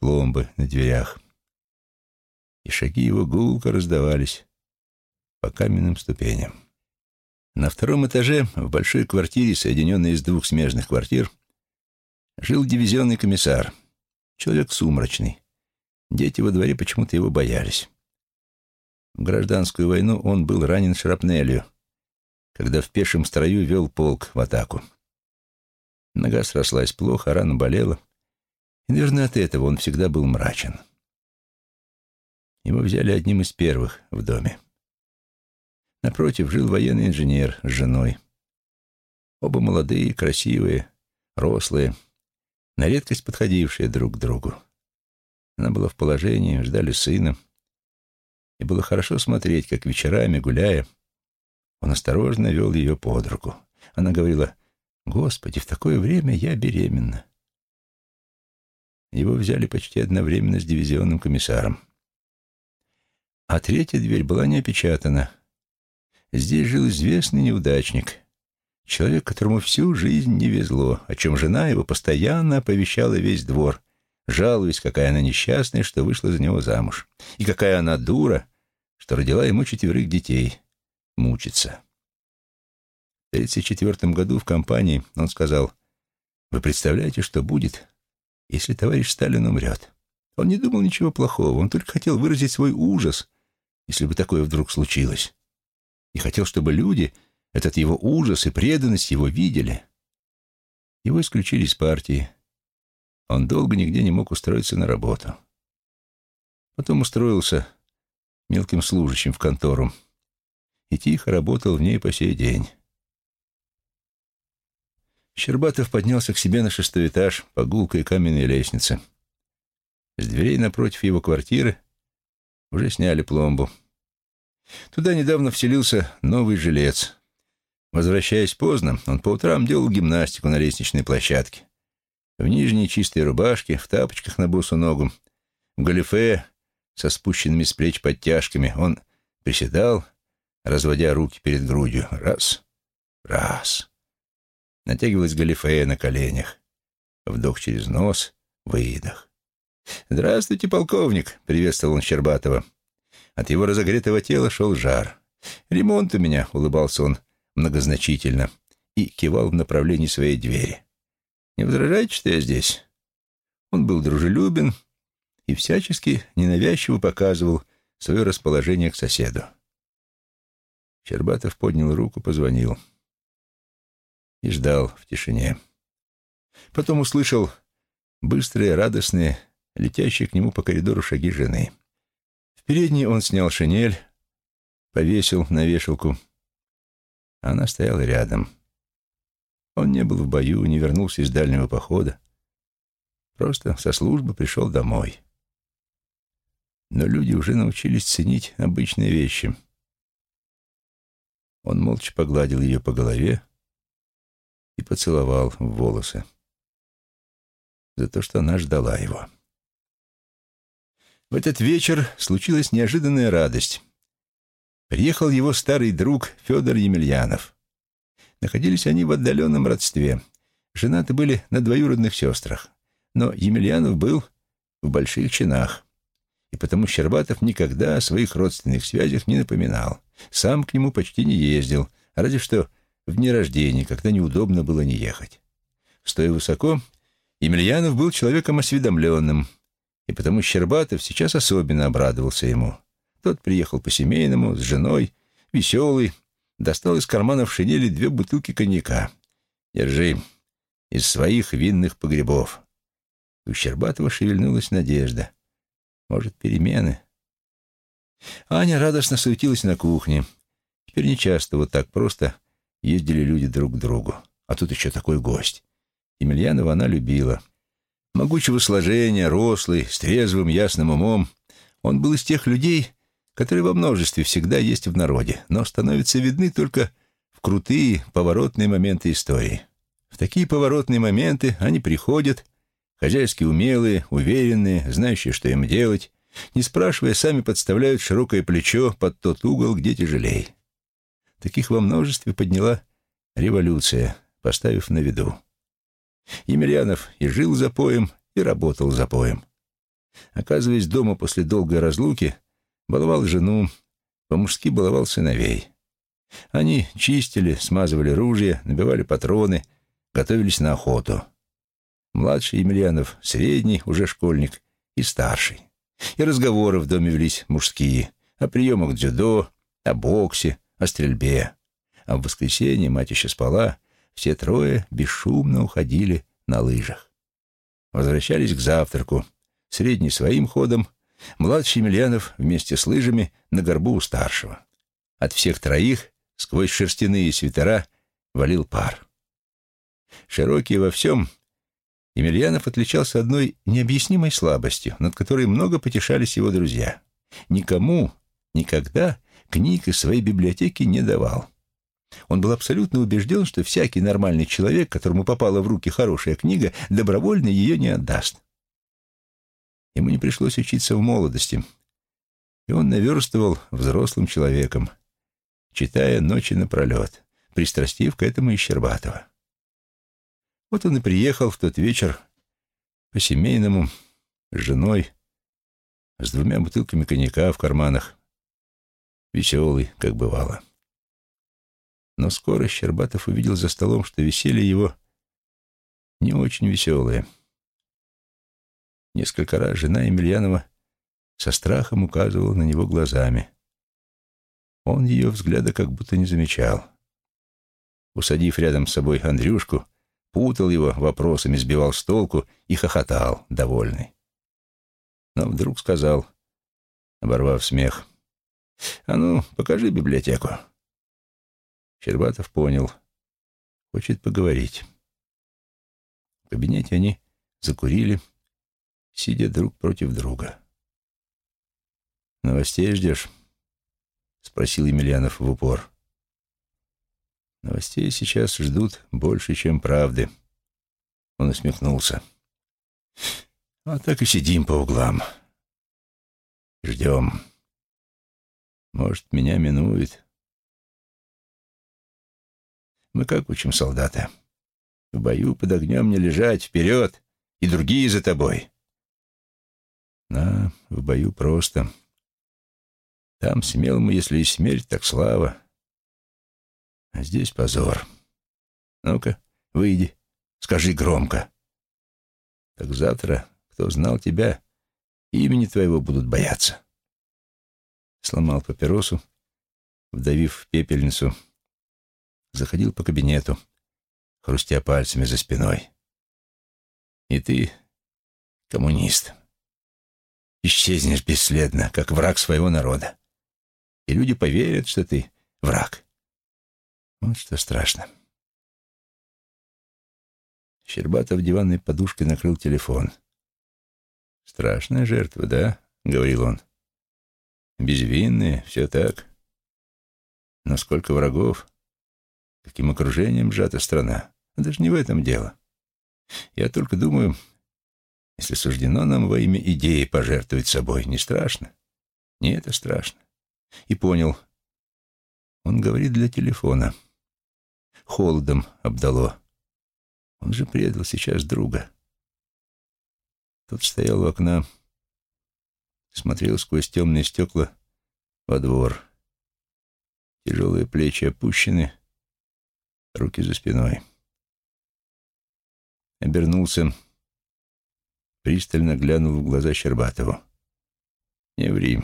пломбы на дверях, и шаги его гулко раздавались по каменным ступеням. На втором этаже, в большой квартире, соединенной из двух смежных квартир, жил дивизионный комиссар, человек сумрачный. Дети во дворе почему-то его боялись. В гражданскую войну он был ранен шрапнелью, когда в пешем строю вел полк в атаку. Нога срослась плохо, рана болела, и, наверное, от этого он всегда был мрачен. Его взяли одним из первых в доме. Напротив жил военный инженер с женой. Оба молодые, красивые, рослые, на редкость подходившие друг к другу. Она была в положении, ждали сына, и было хорошо смотреть, как вечерами, гуляя, он осторожно вел ее под руку. Она говорила, «Господи, в такое время я беременна». Его взяли почти одновременно с дивизионным комиссаром. А третья дверь была не опечатана. Здесь жил известный неудачник, Человек, которому всю жизнь не везло, о чем жена его постоянно оповещала весь двор, жалуясь, какая она несчастная, что вышла за него замуж, и какая она дура, что родила ему четверых детей, мучится. В 1934 году в компании он сказал, «Вы представляете, что будет, если товарищ Сталин умрет?» Он не думал ничего плохого, он только хотел выразить свой ужас, если бы такое вдруг случилось. И хотел, чтобы люди этот его ужас и преданность его видели. Его исключили из партии. Он долго нигде не мог устроиться на работу. Потом устроился мелким служащим в контору и тихо работал в ней по сей день. Щербатов поднялся к себе на шестой этаж по гулкой каменной лестнице. С дверей напротив его квартиры уже сняли пломбу. Туда недавно вселился новый жилец, Возвращаясь поздно, он по утрам делал гимнастику на лестничной площадке. В нижней чистой рубашке, в тапочках на босу ногу, в галифе со спущенными с плеч подтяжками он приседал, разводя руки перед грудью. Раз, раз. Натягивалась галифе на коленях. Вдох через нос, выдох. «Здравствуйте, полковник!» — приветствовал он Щербатова. От его разогретого тела шел жар. «Ремонт у меня», — улыбался он, многозначительно и кивал в направлении своей двери. «Не возражаете, что я здесь?» Он был дружелюбен и всячески ненавязчиво показывал свое расположение к соседу. Щербатов поднял руку, позвонил и ждал в тишине. Потом услышал быстрые, радостные, летящие к нему по коридору шаги жены. В передней он снял шинель, повесил на вешалку она стояла рядом. Он не был в бою, не вернулся из дальнего похода. Просто со службы пришел домой. Но люди уже научились ценить обычные вещи. Он молча погладил ее по голове и поцеловал в волосы. за то, что она ждала его. В этот вечер случилась неожиданная радость. Приехал его старый друг Федор Емельянов. Находились они в отдаленном родстве. Женаты были на двоюродных сестрах. Но Емельянов был в больших чинах. И потому Щербатов никогда о своих родственных связях не напоминал. Сам к нему почти не ездил, разве что в дни рождения, когда неудобно было не ехать. Стоя высоко, Емельянов был человеком осведомленным, и потому Щербатов сейчас особенно обрадовался ему. Тот приехал по-семейному, с женой, веселый, достал из кармана в шинели две бутылки коньяка. «Держи, из своих винных погребов». У Щербатова шевельнулась надежда. Может, перемены? Аня радостно суетилась на кухне. Теперь нечасто вот так просто ездили люди друг к другу. А тут еще такой гость. Емельянова она любила. Могучего сложения, рослый, с трезвым, ясным умом. Он был из тех людей, которые во множестве всегда есть в народе, но становятся видны только в крутые, поворотные моменты истории. В такие поворотные моменты они приходят, хозяйски умелые, уверенные, знающие, что им делать, не спрашивая, сами подставляют широкое плечо под тот угол, где тяжелей. Таких во множестве подняла революция, поставив на виду. Емельянов и жил за поем, и работал за поем. Оказываясь дома после долгой разлуки, баловал жену, по-мужски баловал сыновей. Они чистили, смазывали ружья, набивали патроны, готовились на охоту. Младший Емельянов, средний, уже школьник, и старший. И разговоры в доме велись мужские, о приемах дзюдо, о боксе, о стрельбе. А в воскресенье мать еще спала, все трое бесшумно уходили на лыжах. Возвращались к завтраку. Средний своим ходом, младший Емельянов вместе с лыжами на горбу у старшего. От всех троих сквозь шерстяные свитера валил пар. Широкий во всем, Емельянов отличался одной необъяснимой слабостью, над которой много потешались его друзья. Никому, никогда книг из своей библиотеки не давал. Он был абсолютно убежден, что всякий нормальный человек, которому попала в руки хорошая книга, добровольно ее не отдаст. Ему не пришлось учиться в молодости, и он наверстывал взрослым человеком, читая ночи напролет, пристрастив к этому и Щербатова. Вот он и приехал в тот вечер по-семейному, с женой, с двумя бутылками коньяка в карманах, веселый, как бывало. Но скоро Щербатов увидел за столом, что веселье его не очень веселое. Несколько раз жена Емельянова со страхом указывала на него глазами. Он ее взгляда как будто не замечал. Усадив рядом с собой Андрюшку, путал его вопросами, сбивал с толку и хохотал, довольный. Но вдруг сказал, оборвав смех, «А ну, покажи библиотеку». Щербатов понял. Хочет поговорить. В кабинете они закурили, сидя друг против друга. «Новостей ждешь?» — спросил Емельянов в упор. «Новостей сейчас ждут больше, чем правды». Он усмехнулся. «А так и сидим по углам. Ждем. Может, меня минует, мы как учим солдата? В бою под огнем не лежать, вперед, и другие за тобой. А в бою просто. Там смелому, если и смерть, так слава. А здесь позор. Ну-ка, выйди, скажи громко. Так завтра, кто знал тебя, имени твоего будут бояться. Сломал папиросу, вдавив в пепельницу, заходил по кабинету, хрустя пальцами за спиной. И ты, коммунист, исчезнешь бесследно, как враг своего народа. И люди поверят, что ты враг. Вот что страшно. Щербатов диванной подушкой накрыл телефон. «Страшная жертва, да?» — говорил он. «Безвинные, все так. Но сколько врагов? Каким окружением сжата страна. Даже не в этом дело. Я только думаю, Если суждено нам во имя идеи пожертвовать собой, не страшно? Не это страшно. И понял. Он говорит для телефона. Холодом обдало. Он же предал сейчас друга. Тот стоял у окна, смотрел сквозь темные стекла во двор. Тяжелые плечи опущены, руки за спиной. Обернулся, пристально глянул в глаза Щербатову. «Не ври.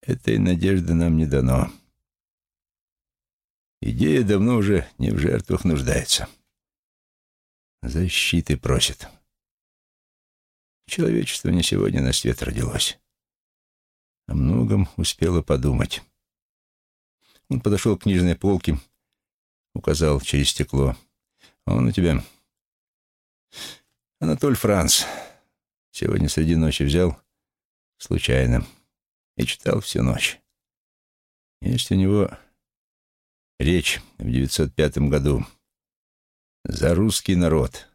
Этой надежды нам не дано. Идея давно уже не в жертвах нуждается. Защиты просит. Человечество не сегодня на свет родилось. О многом успело подумать». Он подошел к книжной полке, указал через стекло. «Он у тебя...» «Анатоль Франц. Сегодня среди ночи взял, случайно, и читал всю ночь. Есть у него речь в 905 году «За русский народ».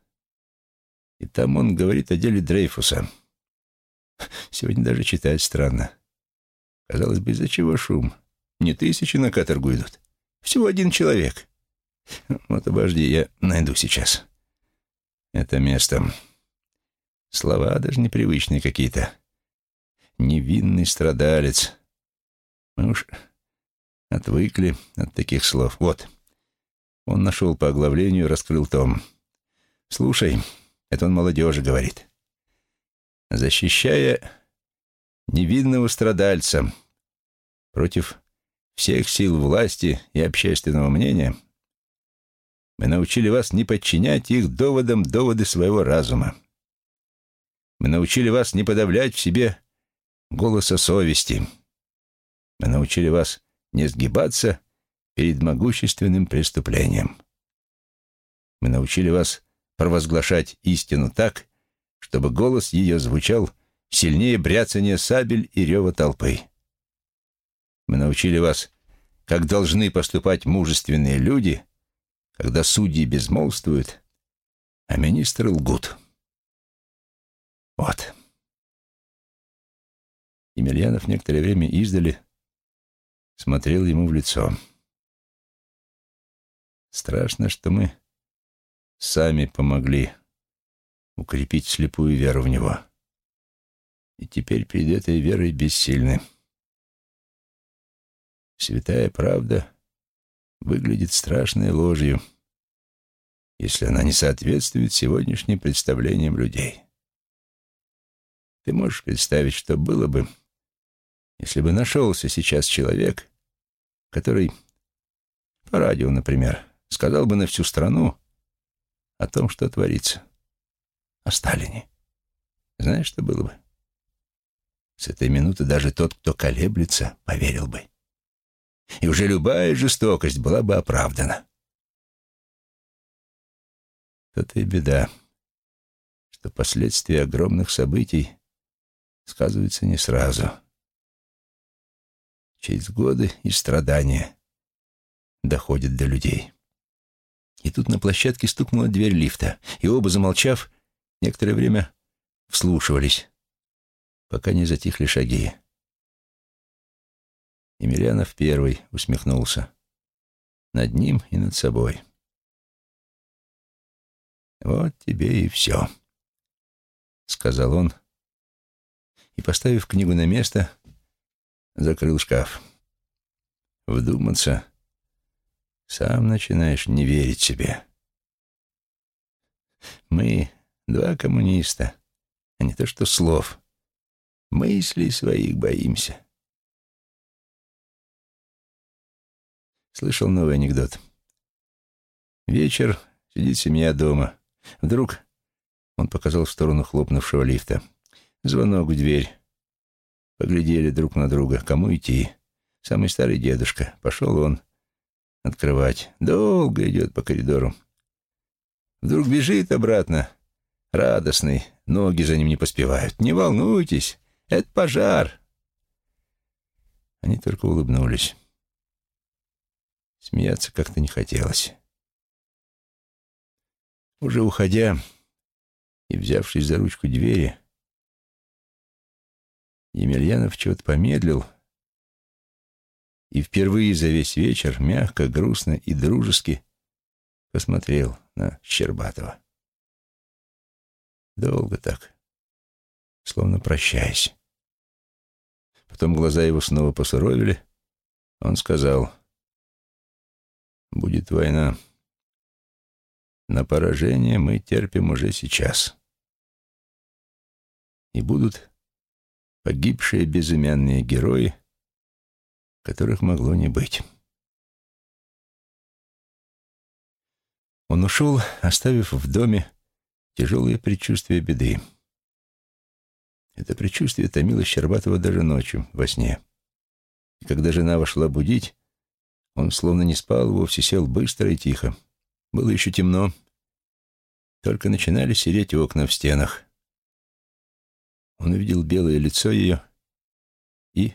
И там он говорит о деле Дрейфуса. Сегодня даже читать странно. Казалось бы, из-за чего шум?» Не тысячи на каторгу идут. Всего один человек. Вот обожди, я найду сейчас. Это место. Слова даже непривычные какие-то. Невинный страдалец. Мы уж отвыкли от таких слов. Вот. Он нашел по оглавлению, раскрыл том. Слушай, это он молодежи говорит. Защищая невинного страдальца против всех сил власти и общественного мнения, мы научили вас не подчинять их доводам доводы своего разума. Мы научили вас не подавлять в себе голоса совести. Мы научили вас не сгибаться перед могущественным преступлением. Мы научили вас провозглашать истину так, чтобы голос ее звучал сильнее бряцания сабель и рева толпы. Мы научили вас, как должны поступать мужественные люди, когда судьи безмолвствуют, а министры лгут. Вот. Емельянов некоторое время издали смотрел ему в лицо. Страшно, что мы сами помогли укрепить слепую веру в него. И теперь перед этой верой бессильны. Святая правда выглядит страшной ложью, если она не соответствует сегодняшним представлениям людей. Ты можешь представить, что было бы, если бы нашелся сейчас человек, который, по радио, например, сказал бы на всю страну о том, что творится, о Сталине. Знаешь, что было бы? С этой минуты даже тот, кто колеблется, поверил бы и уже любая жестокость была бы оправдана. То-то и беда, что последствия огромных событий сказываются не сразу. Через годы и страдания доходят до людей. И тут на площадке стукнула дверь лифта, и оба, замолчав, некоторое время вслушивались, пока не затихли шаги. Емельянов первый усмехнулся. Над ним и над собой. «Вот тебе и все», — сказал он, и, поставив книгу на место, закрыл шкаф. Вдуматься, сам начинаешь не верить себе. Мы два коммуниста, а не то что слов. Мыслей своих боимся. Слышал новый анекдот. Вечер, сидит семья дома. Вдруг он показал в сторону хлопнувшего лифта. Звонок в дверь. Поглядели друг на друга. Кому идти? Самый старый дедушка. Пошел он открывать. Долго идет по коридору. Вдруг бежит обратно. Радостный. Ноги за ним не поспевают. Не волнуйтесь, это пожар. Они только улыбнулись. Смеяться как-то не хотелось. Уже уходя, И, взявшись за ручку двери, Емельянов чего-то помедлил и впервые за весь вечер мягко, грустно и дружески посмотрел на Щербатова. Долго так, словно прощаясь. Потом глаза его снова посуровили. Он сказал, «Будет война. На поражение мы терпим уже сейчас. И будут погибшие безымянные герои, которых могло не быть». Он ушел, оставив в доме тяжелое предчувствие беды. Это предчувствие томило Щербатова даже ночью, во сне. И когда жена вошла будить, он словно не спал, вовсе сел быстро и тихо. Было еще темно, только начинали сереть окна в стенах. Он увидел белое лицо ее и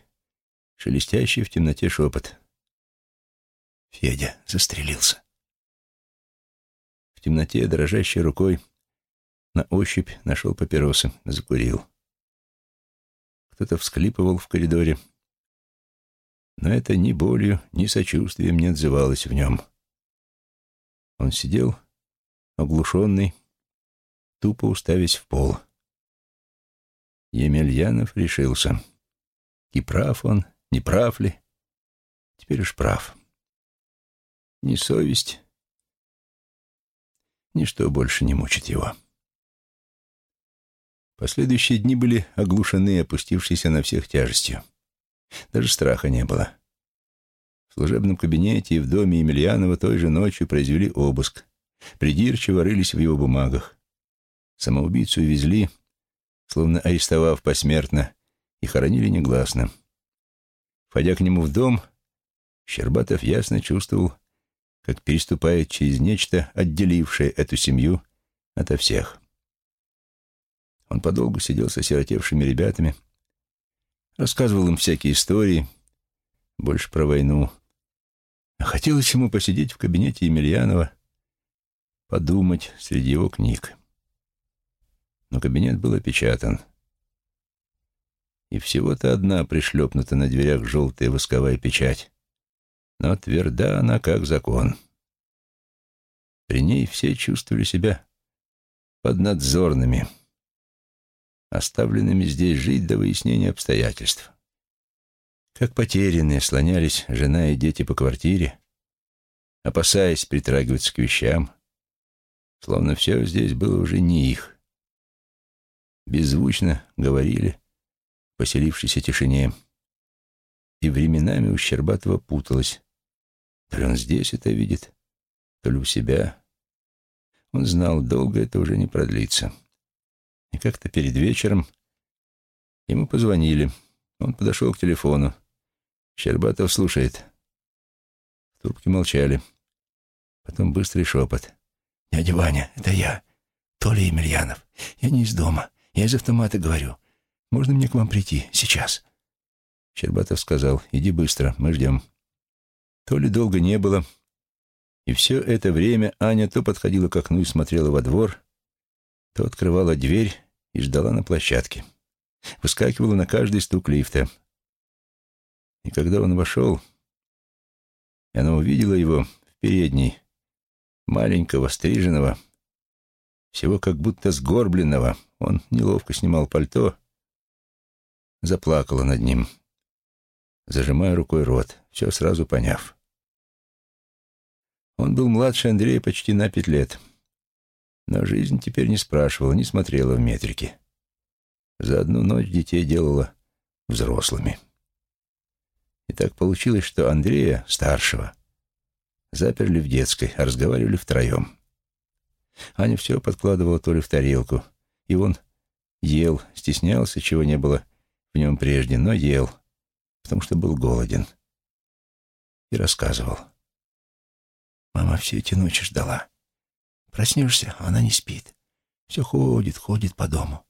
шелестящий в темноте шепот. Федя застрелился. В темноте, дрожащей рукой, на ощупь нашел папиросы, закурил. Кто-то всклипывал в коридоре. Но это ни болью, ни сочувствием не отзывалось в нем. Он сидел, оглушенный, тупо уставясь в пол. Емельянов решился. И прав он, не прав ли? Теперь уж прав. Ни совесть, ничто больше не мучит его. Последующие дни были оглушены опустившиеся на всех тяжестью. Даже страха не было. В служебном кабинете и в доме Емельянова той же ночью произвели обыск. Придирчиво рылись в его бумагах. Самоубийцу увезли, словно арестовав посмертно, и хоронили негласно. Входя к нему в дом, Щербатов ясно чувствовал, как переступает через нечто, отделившее эту семью ото всех. Он подолгу сидел с осиротевшими ребятами, рассказывал им всякие истории, больше про войну. А хотелось ему посидеть в кабинете Емельянова, подумать среди его книг. Но кабинет был опечатан. И всего-то одна пришлепнута на дверях желтая восковая печать. Но тверда она, как закон. При ней все чувствовали себя поднадзорными — оставленными здесь жить до выяснения обстоятельств. Как потерянные слонялись жена и дети по квартире, опасаясь притрагиваться к вещам, словно все здесь было уже не их. Беззвучно говорили в поселившейся тишине, и временами у Щербатова путалось. То ли он здесь это видит, то ли у себя. Он знал, долго это уже не продлится. И как-то перед вечером ему позвонили. Он подошел к телефону. Щербатов слушает. В трубке молчали. Потом быстрый шепот. «Дядя Ваня, это я, Толя Емельянов. Я не из дома. Я из автомата говорю. Можно мне к вам прийти? Сейчас?» Щербатов сказал. «Иди быстро, мы ждем». Толи долго не было. И все это время Аня то подходила к окну и смотрела во двор, то открывала дверь и ждала на площадке. Выскакивала на каждый стук лифта. И когда он вошел, она увидела его в передней, маленького, стриженного, всего как будто сгорбленного, он неловко снимал пальто, заплакала над ним, зажимая рукой рот, все сразу поняв. Он был младше Андрея почти на пять лет — но жизнь теперь не спрашивала, не смотрела в метрики. За одну ночь детей делала взрослыми. И так получилось, что Андрея, старшего, заперли в детской, а разговаривали втроем. Аня все подкладывала то ли в тарелку, и он ел, стеснялся, чего не было в нем прежде, но ел, потому что был голоден. И рассказывал. Мама все эти ночи ждала. Проснешься, а она не спит. Все ходит, ходит по дому.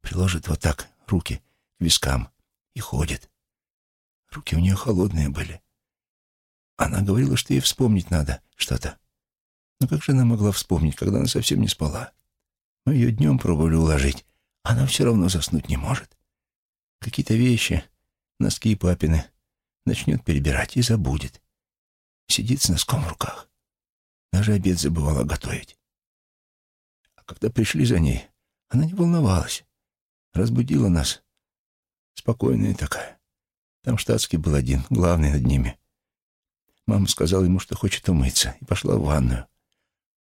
Приложит вот так руки к вискам и ходит. Руки у нее холодные были. Она говорила, что ей вспомнить надо что-то. Но как же она могла вспомнить, когда она совсем не спала? Мы ее днем пробовали уложить, она все равно заснуть не может. Какие-то вещи, носки папины, начнет перебирать и забудет. Сидит с носком в руках. Даже обед забывала готовить. А когда пришли за ней, она не волновалась. Разбудила нас. Спокойная такая. Там штатский был один, главный над ними. Мама сказала ему, что хочет умыться, и пошла в ванную.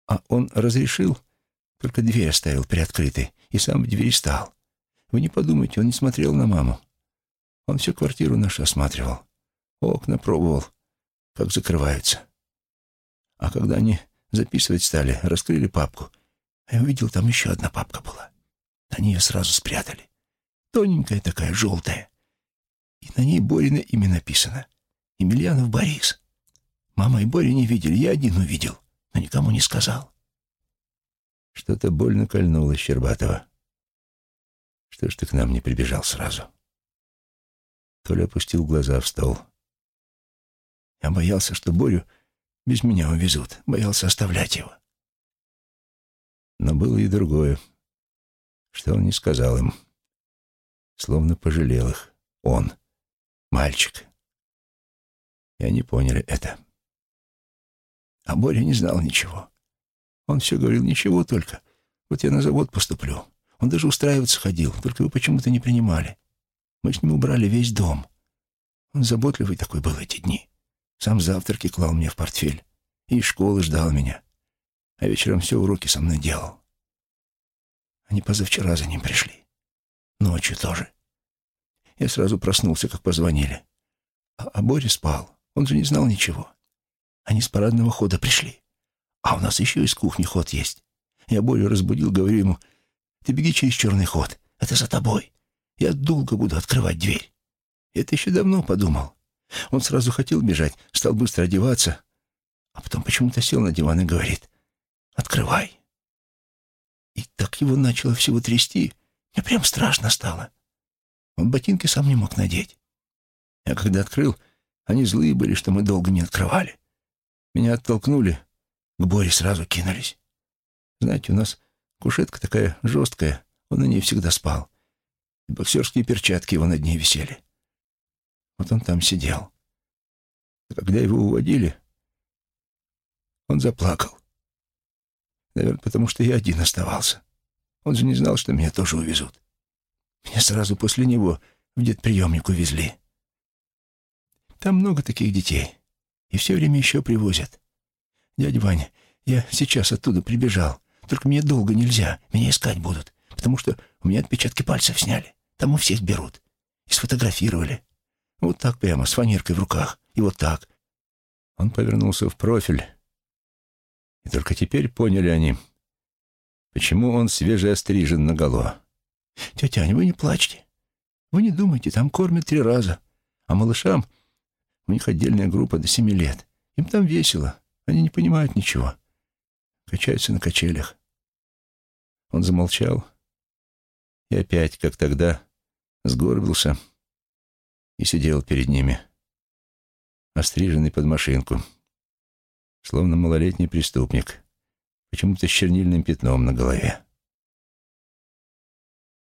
А он разрешил, только дверь оставил приоткрытой, и сам в двери стал. Вы не подумайте, он не смотрел на маму. Он всю квартиру нашу осматривал. Окна пробовал, как закрываются. А когда они записывать стали, раскрыли папку, а я увидел, там еще одна папка была. Они ее сразу спрятали. Тоненькая такая, желтая. И на ней Борина имя написано. Емельянов Борис. Мама и Боря не видели, я один увидел, но никому не сказал. Что-то больно кольнуло Щербатова. Что ж ты к нам не прибежал сразу? Толя опустил глаза в стол. Я боялся, что Борю без меня увезут. Боялся оставлять его. Но было и другое, что он не сказал им. Словно пожалел их. Он, мальчик. И они поняли это. А Боря не знал ничего. Он все говорил, ничего только. Вот я на завод поступлю. Он даже устраиваться ходил, только вы почему-то не принимали. Мы с ним убрали весь дом. Он заботливый такой был эти дни. Сам завтраки клал мне в портфель. И из школы ждал меня. А вечером все уроки со мной делал. Они позавчера за ним пришли. Ночью тоже. Я сразу проснулся, как позвонили. А, а Боря спал. Он же не знал ничего. Они с парадного хода пришли. А у нас еще из кухни ход есть. Я Борю разбудил, говорю ему, ты беги через черный ход. Это за тобой. Я долго буду открывать дверь. Это еще давно подумал. Он сразу хотел бежать, стал быстро одеваться, а потом почему-то сел на диван и говорит «Открывай». И так его начало всего трясти, мне прям страшно стало. Он ботинки сам не мог надеть. Я когда открыл, они злые были, что мы долго не открывали. Меня оттолкнули, к Боре сразу кинулись. Знаете, у нас кушетка такая жесткая, он на ней всегда спал. И боксерские перчатки его над ней висели. Вот он там сидел. А когда его уводили, он заплакал. Наверное, потому что я один оставался. Он же не знал, что меня тоже увезут. Меня сразу после него в детприемник увезли. Там много таких детей. И все время еще привозят. Дядя Ваня, я сейчас оттуда прибежал. Только мне долго нельзя. Меня искать будут. Потому что у меня отпечатки пальцев сняли. Там у всех берут. И сфотографировали. Вот так прямо, с фанеркой в руках. И вот так. Он повернулся в профиль и только теперь поняли они, почему он свежеострижен наголо. «Тетя Аня, вы не плачьте. Вы не думайте, там кормят три раза. А малышам у них отдельная группа до семи лет. Им там весело. Они не понимают ничего. Качаются на качелях». Он замолчал и опять, как тогда, сгорбился и сидел перед ними, остриженный под машинку словно малолетний преступник, почему-то с чернильным пятном на голове.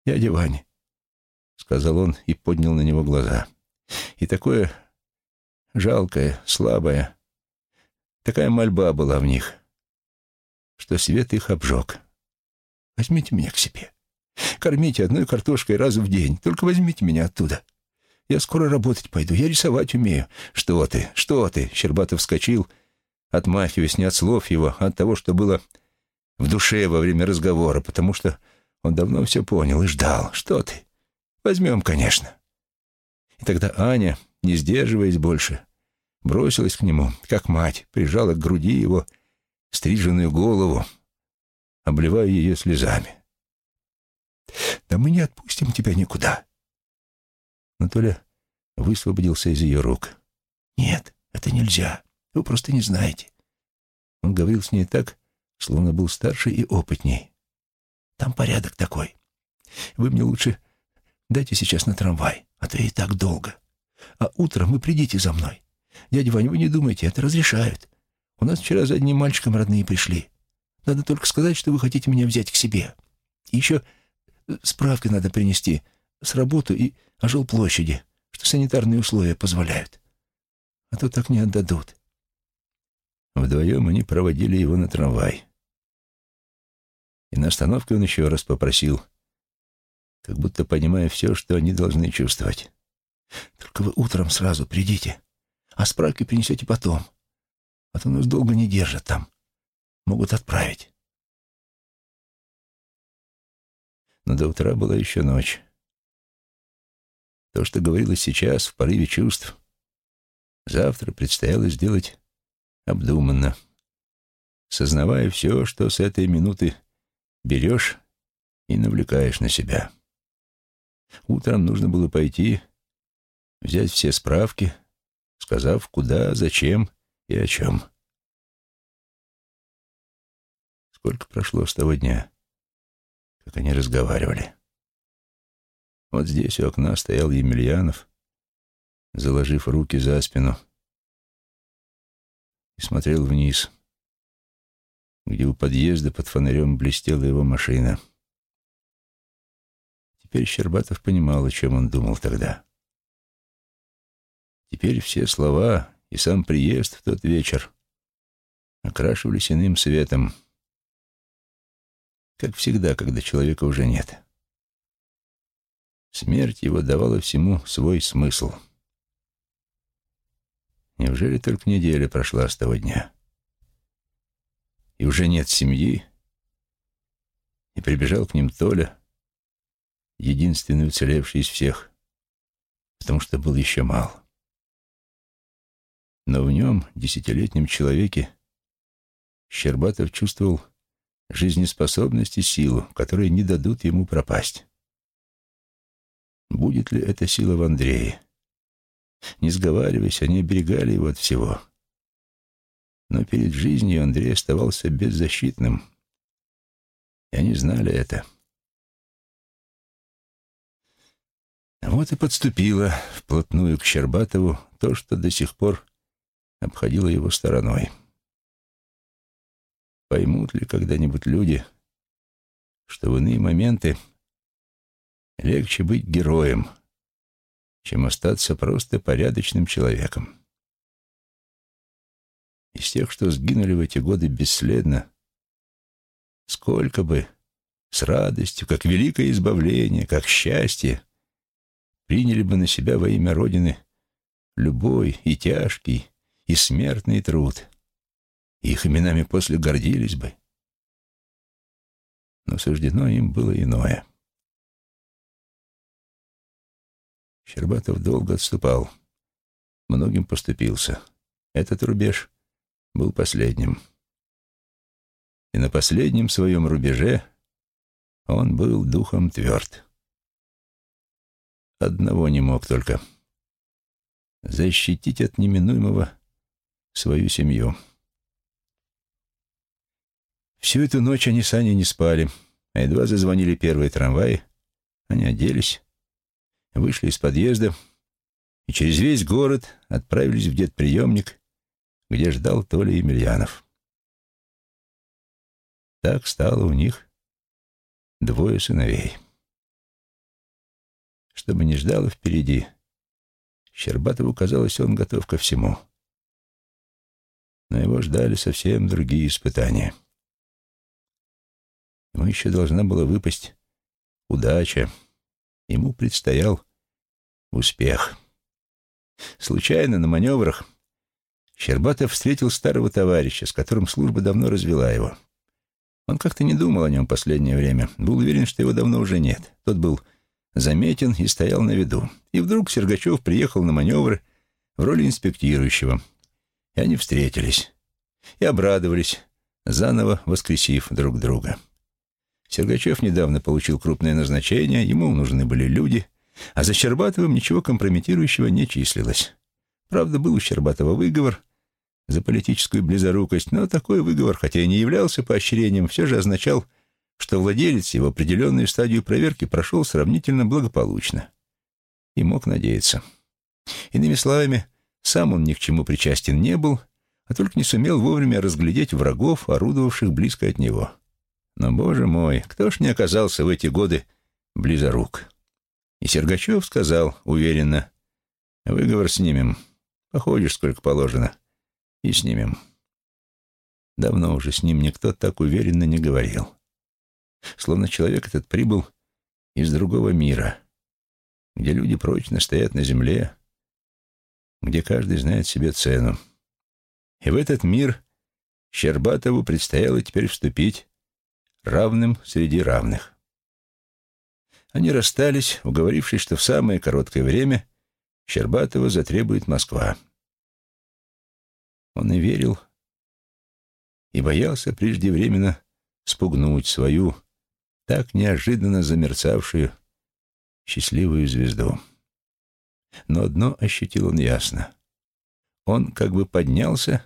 «Дядя Ваня», — сказал он и поднял на него глаза. И такое жалкое, слабое, такая мольба была в них, что свет их обжег. «Возьмите меня к себе. Кормите одной картошкой раз в день. Только возьмите меня оттуда. Я скоро работать пойду. Я рисовать умею». «Что ты? Что ты?» Щербатов вскочил отмахиваясь не от слов его, а от того, что было в душе во время разговора, потому что он давно все понял и ждал. Что ты? Возьмем, конечно. И тогда Аня, не сдерживаясь больше, бросилась к нему, как мать, прижала к груди его стриженную голову, обливая ее слезами. «Да мы не отпустим тебя никуда!» Но Толя высвободился из ее рук. «Нет, это нельзя. Вы просто не знаете. Он говорил с ней так, словно был старше и опытней. Там порядок такой. Вы мне лучше дайте сейчас на трамвай, а то и так долго. А утром вы придите за мной. Дядя Вань, вы не думайте, это разрешают. У нас вчера за одним мальчиком родные пришли. Надо только сказать, что вы хотите меня взять к себе. И еще справки надо принести с работы и о жилплощади, что санитарные условия позволяют. А то так не отдадут. Вдвоем они проводили его на трамвай. И на остановке он еще раз попросил, как будто понимая все, что они должны чувствовать. «Только вы утром сразу придите, а справки принесете потом. А то нас долго не держат там. Могут отправить». Но до утра была еще ночь. То, что говорилось сейчас, в порыве чувств, завтра предстояло сделать обдуманно, сознавая все, что с этой минуты берешь и навлекаешь на себя. Утром нужно было пойти, взять все справки, сказав, куда, зачем и о чем. Сколько прошло с того дня, как они разговаривали. Вот здесь у окна стоял Емельянов, заложив руки за спину, и смотрел вниз, где у подъезда под фонарем блестела его машина. Теперь Щербатов понимал, о чем он думал тогда. Теперь все слова и сам приезд в тот вечер окрашивались иным светом, как всегда, когда человека уже нет. Смерть его давала всему свой смысл — Неужели только неделя прошла с того дня? И уже нет семьи? И прибежал к ним Толя, единственный уцелевший из всех, потому что был еще мал. Но в нем, десятилетнем человеке, Щербатов чувствовал жизнеспособность и силу, которые не дадут ему пропасть. Будет ли эта сила в Андрее? Не сговариваясь, они оберегали его от всего. Но перед жизнью Андрей оставался беззащитным. И они знали это. Вот и подступило вплотную к Щербатову то, что до сих пор обходило его стороной. Поймут ли когда-нибудь люди, что в иные моменты легче быть героем, чем остаться просто порядочным человеком. Из тех, что сгинули в эти годы бесследно, сколько бы с радостью, как великое избавление, как счастье, приняли бы на себя во имя Родины любой и тяжкий, и смертный труд. Их именами после гордились бы. Но суждено им было иное. Щербатов долго отступал. Многим поступился. Этот рубеж был последним. И на последнем своем рубеже он был духом тверд. Одного не мог только — защитить от неминуемого свою семью. Всю эту ночь они с Аней не спали, а едва зазвонили первые трамваи, они оделись вышли из подъезда и через весь город отправились в детприемник, где ждал Толя Емельянов. Так стало у них двое сыновей. Что бы ни ждало впереди, Щербатову казалось, он готов ко всему. Но его ждали совсем другие испытания. Ему еще должна была выпасть удача. Ему предстоял успех. Случайно на маневрах Щербатов встретил старого товарища, с которым служба давно развела его. Он как-то не думал о нем последнее время, был уверен, что его давно уже нет. Тот был заметен и стоял на виду. И вдруг Сергачев приехал на маневры в роли инспектирующего. И они встретились. И обрадовались, заново воскресив друг друга. Сергачев недавно получил крупное назначение, ему нужны были люди, а за Щербатовым ничего компрометирующего не числилось. Правда, был у Щербатова выговор за политическую близорукость, но такой выговор, хотя и не являлся поощрением, все же означал, что владелец его определенную стадию проверки прошел сравнительно благополучно. И мог надеяться. Иными словами, сам он ни к чему причастен не был, а только не сумел вовремя разглядеть врагов, орудовавших близко от него. Но, боже мой, кто ж не оказался в эти годы близорук? И Сергачев сказал уверенно, «Выговор снимем. Походишь, сколько положено, и снимем». Давно уже с ним никто так уверенно не говорил. Словно человек этот прибыл из другого мира, где люди прочно стоят на земле, где каждый знает себе цену. И в этот мир Щербатову предстояло теперь вступить равным среди равных. Они расстались, уговорившись, что в самое короткое время Щербатова затребует Москва. Он и верил, и боялся преждевременно спугнуть свою, так неожиданно замерцавшую, счастливую звезду. Но одно ощутил он ясно. Он как бы поднялся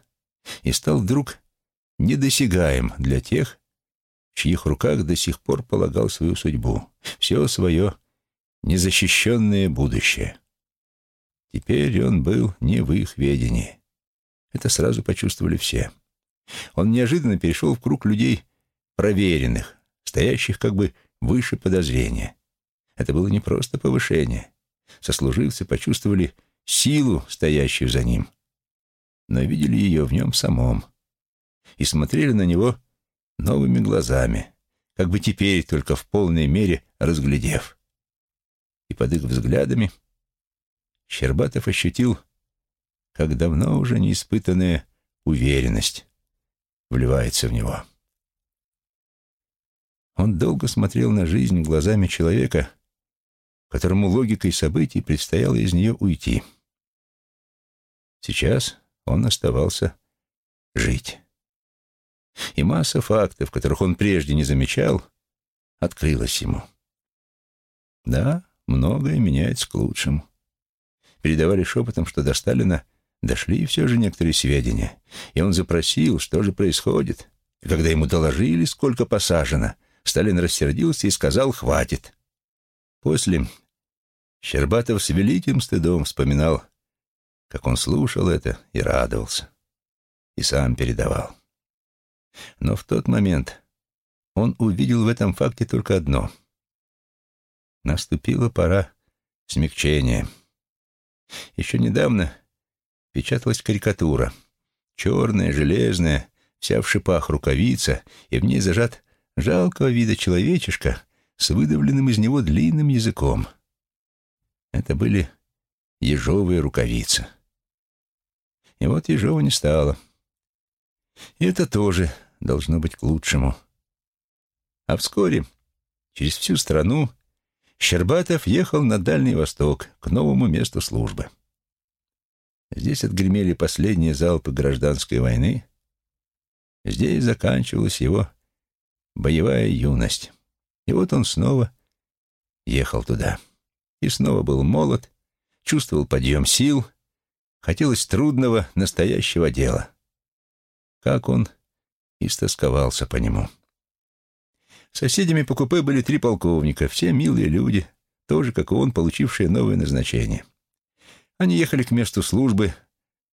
и стал вдруг недосягаем для тех, в чьих руках до сих пор полагал свою судьбу, все свое незащищенное будущее. Теперь он был не в их ведении. Это сразу почувствовали все. Он неожиданно перешел в круг людей проверенных, стоящих как бы выше подозрения. Это было не просто повышение. Сослуживцы почувствовали силу, стоящую за ним, но видели ее в нем самом и смотрели на него новыми глазами, как бы теперь только в полной мере разглядев. И под их взглядами Щербатов ощутил, как давно уже неиспытанная уверенность вливается в него. Он долго смотрел на жизнь глазами человека, которому логикой событий предстояло из нее уйти. Сейчас он оставался жить. И масса фактов, которых он прежде не замечал, открылась ему. Да, многое меняется к лучшему. Передавали шепотом, что до Сталина дошли все же некоторые сведения, и он запросил, что же происходит. И когда ему доложили, сколько посажено, Сталин рассердился и сказал «хватит». После Щербатов с великим стыдом вспоминал, как он слушал это и радовался, и сам передавал. Но в тот момент он увидел в этом факте только одно. Наступила пора смягчения. Еще недавно печаталась карикатура. Черная, железная, вся в шипах рукавица, и в ней зажат жалкого вида человечишка с выдавленным из него длинным языком. Это были ежовые рукавицы. И вот ежова не стало. И это тоже должно быть к лучшему. А вскоре через всю страну Щербатов ехал на Дальний Восток, к новому месту службы. Здесь отгремели последние залпы гражданской войны. Здесь заканчивалась его боевая юность. И вот он снова ехал туда. И снова был молод, чувствовал подъем сил, хотелось трудного, настоящего дела. Как он истосковался по нему. Соседями по купе были три полковника, все милые люди, тоже, как и он, получившие новое назначение. Они ехали к месту службы,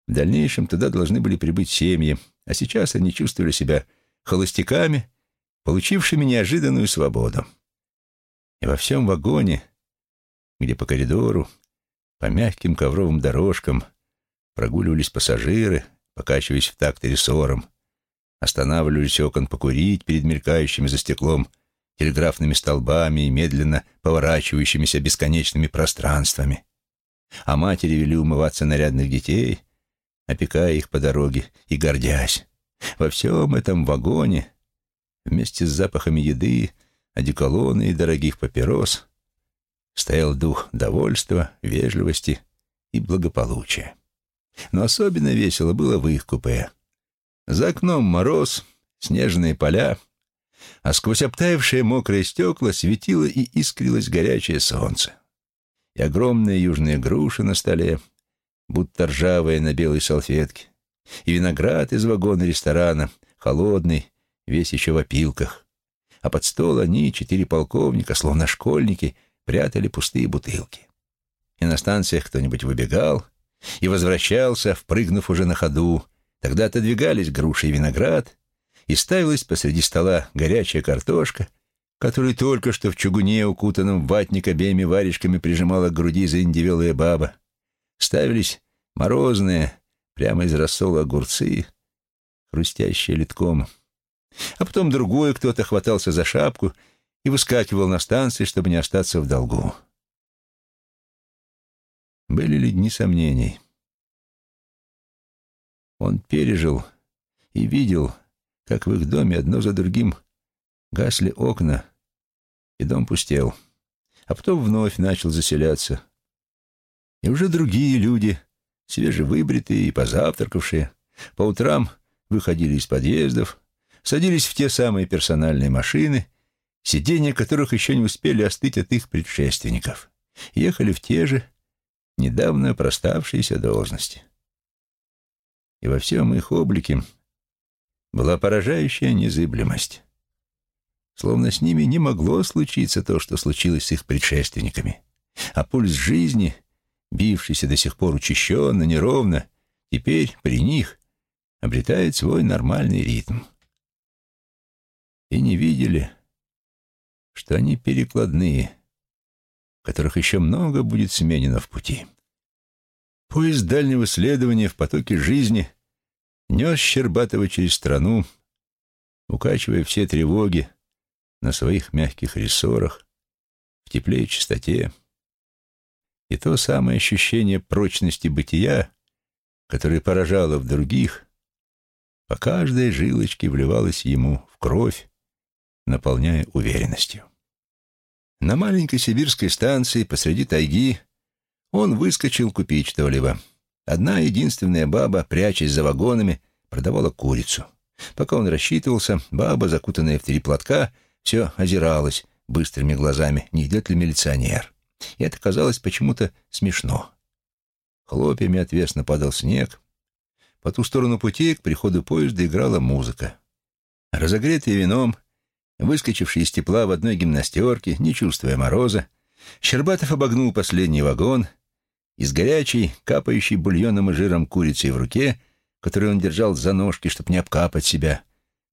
в дальнейшем туда должны были прибыть семьи, а сейчас они чувствовали себя холостяками, получившими неожиданную свободу. И во всем вагоне, где по коридору, по мягким ковровым дорожкам прогуливались пассажиры, покачиваясь в такт рессором, останавливались окон покурить перед мелькающими за стеклом телеграфными столбами и медленно поворачивающимися бесконечными пространствами. А матери вели умываться нарядных детей, опекая их по дороге и гордясь. Во всем этом вагоне, вместе с запахами еды, одеколона и дорогих папирос, стоял дух довольства, вежливости и благополучия. Но особенно весело было в их купе — за окном мороз, снежные поля, а сквозь обтаявшие мокрые стекла светило и искрилось горячее солнце. И огромные южные груши на столе, будто ржавые на белой салфетке, и виноград из вагона ресторана, холодный, весь еще в опилках. А под стол они, четыре полковника, словно школьники, прятали пустые бутылки. И на станциях кто-нибудь выбегал и возвращался, впрыгнув уже на ходу, Тогда отодвигались груши и виноград, и ставилась посреди стола горячая картошка, которую только что в чугуне, укутанном ватник обеими варежками, прижимала к груди заиндевелая баба. Ставились морозные, прямо из рассола огурцы, хрустящие литком. А потом другой кто-то хватался за шапку и выскакивал на станции, чтобы не остаться в долгу. Были ли дни сомнений? Он пережил и видел, как в их доме одно за другим гасли окна, и дом пустел. А потом вновь начал заселяться. И уже другие люди, свежевыбритые и позавтракавшие, по утрам выходили из подъездов, садились в те самые персональные машины, сиденья которых еще не успели остыть от их предшественников, ехали в те же недавно проставшиеся должности. И во всем их облике была поражающая незыблемость. Словно с ними не могло случиться то, что случилось с их предшественниками. А пульс жизни, бившийся до сих пор учащенно, неровно, теперь при них обретает свой нормальный ритм. И не видели, что они перекладные, которых еще много будет сменено в пути. Поезд дальнего следования в потоке жизни нес Щербатова через страну, укачивая все тревоги на своих мягких рессорах, в тепле и чистоте. И то самое ощущение прочности бытия, которое поражало в других, по каждой жилочке вливалось ему в кровь, наполняя уверенностью. На маленькой сибирской станции посреди тайги он выскочил купить что-либо. Одна единственная баба, прячась за вагонами, продавала курицу. Пока он рассчитывался, баба, закутанная в три платка, все озиралась быстрыми глазами, не идет ли милиционер. И это казалось почему-то смешно. Хлопьями отвесно падал снег, по ту сторону пути к приходу поезда играла музыка. Разогретый вином, выскочивший из тепла в одной гимнастерке, не чувствуя мороза, Щербатов обогнул последний вагон и с горячей, капающей бульоном и жиром курицей в руке, которую он держал за ножки, чтобы не обкапать себя,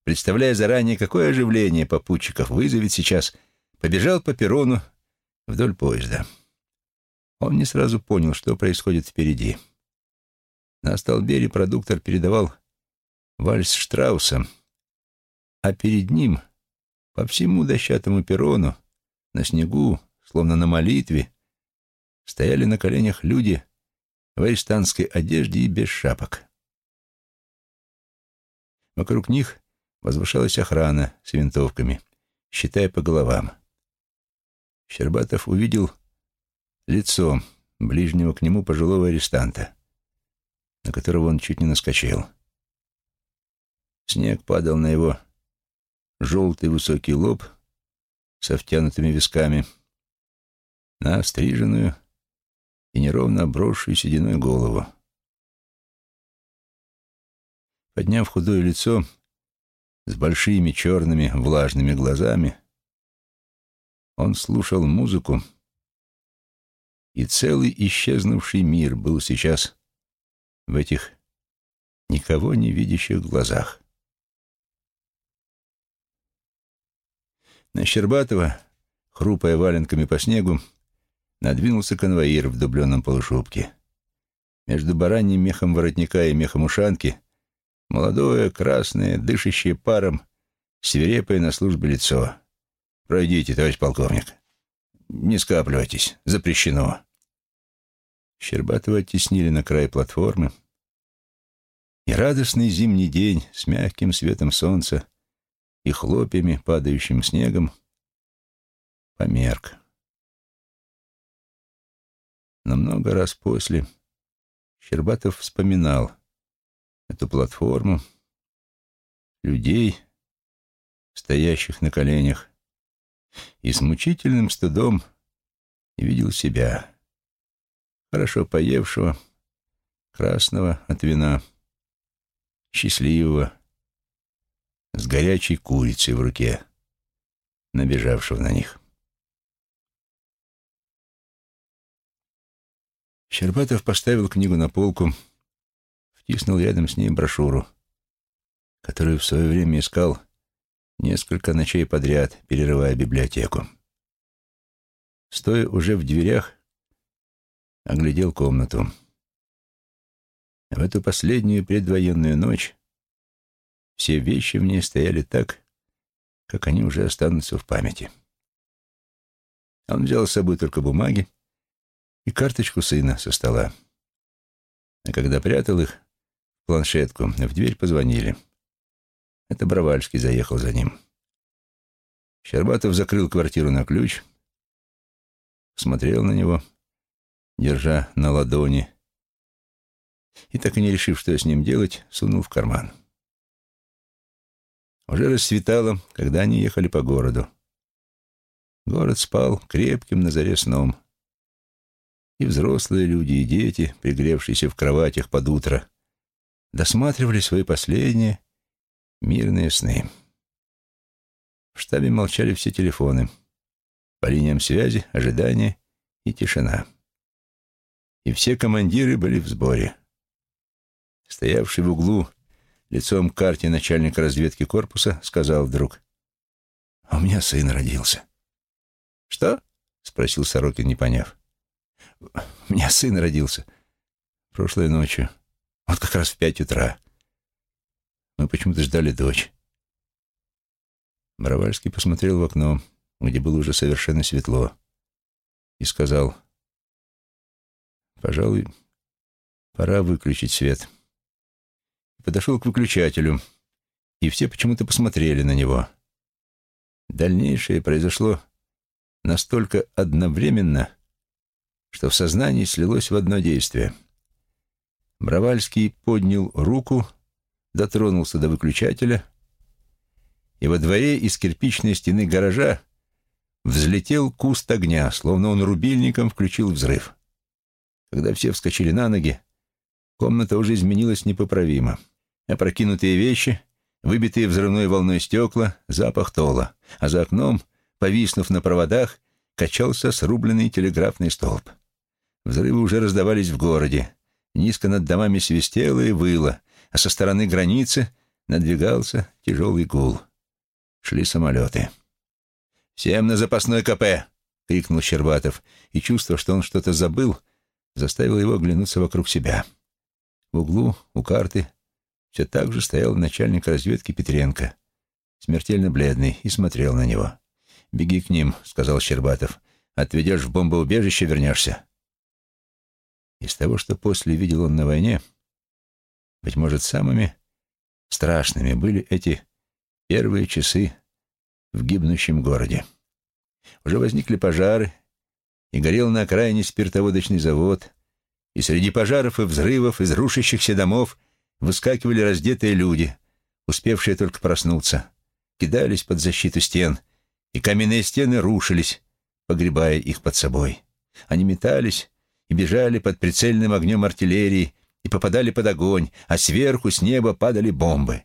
представляя заранее, какое оживление попутчиков вызовет сейчас, побежал по перрону вдоль поезда. Он не сразу понял, что происходит впереди. На столбе репродуктор передавал вальс Штрауса, а перед ним, по всему дощатому перрону, на снегу, словно на молитве, стояли на коленях люди в арестантской одежде и без шапок. Вокруг них возвышалась охрана с винтовками, считая по головам. Щербатов увидел лицо ближнего к нему пожилого арестанта на которого он чуть не наскочил. Снег падал на его желтый высокий лоб со втянутыми висками, на остриженную и неровно обросшую сединой голову. Подняв худое лицо с большими черными влажными глазами, он слушал музыку, и целый исчезнувший мир был сейчас в этих никого не видящих глазах. На Щербатова, хрупая валенками по снегу, надвинулся конвоир в дубленном полушубке. Между бараньим мехом воротника и мехом ушанки молодое, красное, дышащее паром, свирепое на службе лицо. «Пройдите, товарищ полковник. Не скапливайтесь. Запрещено». Щербатова оттеснили на край платформы, и радостный зимний день с мягким светом солнца и хлопьями, падающим снегом, померк. Но много раз после Щербатов вспоминал эту платформу, людей, стоящих на коленях, и с мучительным стыдом видел себя — хорошо поевшего, красного от вина, счастливого, с горячей курицей в руке, набежавшего на них. Щербатов поставил книгу на полку, втиснул рядом с ней брошюру. которую в свое время искал несколько ночей подряд, перерывая библиотеку. Стоя уже в дверях, оглядел комнату. В эту последнюю предвоенную ночь все вещи в ней стояли так, как они уже останутся в памяти. Он взял с собой только бумаги и карточку сына со стола. А когда прятал их в планшетку, в дверь позвонили. Это Бравальский заехал за ним. Щербатов закрыл квартиру на ключ, смотрел на него, держа на ладони, и, так и не решив, что с ним делать, сунул в карман. Уже рассветало, когда они ехали по городу. Город спал крепким на заре сном. И взрослые люди, и дети, пригревшиеся в кроватях под утро, досматривали свои последние мирные сны. В штабе молчали все телефоны. По линиям связи, ожидание и тишина. И все командиры были в сборе. Стоявший в углу лицом к карте начальник разведки корпуса сказал вдруг, «А у меня сын родился». «Что?» — спросил Сорокин, не поняв. «У меня сын родился прошлой ночью, вот как раз в пять утра. Мы почему-то ждали дочь». Боровальский посмотрел в окно, где было уже совершенно светло, и сказал, «Пожалуй, пора выключить свет» подошел к выключателю, и все почему-то посмотрели на него. Дальнейшее произошло настолько одновременно, что в сознании слилось в одно действие. Бравальский поднял руку, дотронулся до выключателя, и во дворе из кирпичной стены гаража взлетел куст огня, словно он рубильником включил взрыв. Когда все вскочили на ноги, комната уже изменилась непоправимо опрокинутые вещи, выбитые взрывной волной стекла, запах тола, а за окном, повиснув на проводах, качался срубленный телеграфный столб. Взрывы уже раздавались в городе. Низко над домами свистело и выло, а со стороны границы надвигался тяжелый гул. Шли самолеты. «Всем на запасной КП!» — крикнул Щербатов, и чувство, что он что-то забыл, заставило его оглянуться вокруг себя. В углу, у карты, все так же стоял начальник разведки Петренко, смертельно бледный, и смотрел на него. «Беги к ним», — сказал Щербатов. «Отведешь в бомбоубежище, вернешься». Из того, что после видел он на войне, быть может, самыми страшными были эти первые часы в гибнущем городе. Уже возникли пожары, и горел на окраине спиртоводочный завод, и среди пожаров и взрывов из рушащихся домов выскакивали раздетые люди, успевшие только проснуться, кидались под защиту стен, и каменные стены рушились, погребая их под собой. Они метались и бежали под прицельным огнем артиллерии и попадали под огонь, а сверху с неба падали бомбы.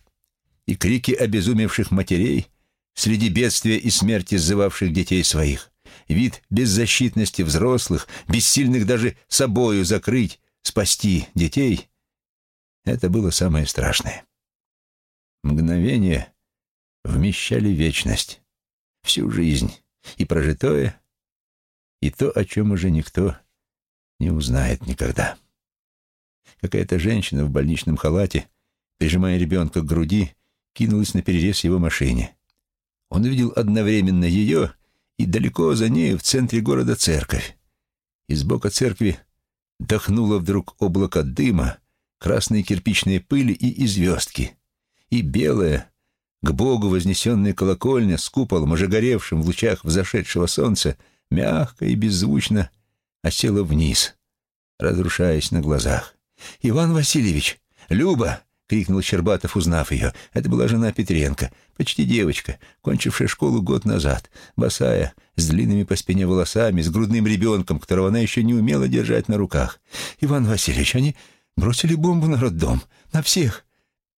И крики обезумевших матерей среди бедствия и смерти сзывавших детей своих, вид беззащитности взрослых, бессильных даже собою закрыть, спасти детей — это было самое страшное. Мгновения вмещали вечность, всю жизнь, и прожитое, и то, о чем уже никто не узнает никогда. Какая-то женщина в больничном халате, прижимая ребенка к груди, кинулась на перерез его машине. Он увидел одновременно ее и далеко за ней в центре города церковь. Из бока церкви дохнуло вдруг облако дыма, красные кирпичные пыли и, и звездки. И белая, к Богу вознесенная колокольня с куполом, уже горевшим в лучах взошедшего солнца, мягко и беззвучно осела вниз, разрушаясь на глазах. «Иван Васильевич! Люба!» — крикнул Щербатов, узнав ее. Это была жена Петренко, почти девочка, кончившая школу год назад, босая, с длинными по спине волосами, с грудным ребенком, которого она еще не умела держать на руках. «Иван Васильевич, они Бросили бомбу на роддом. На всех.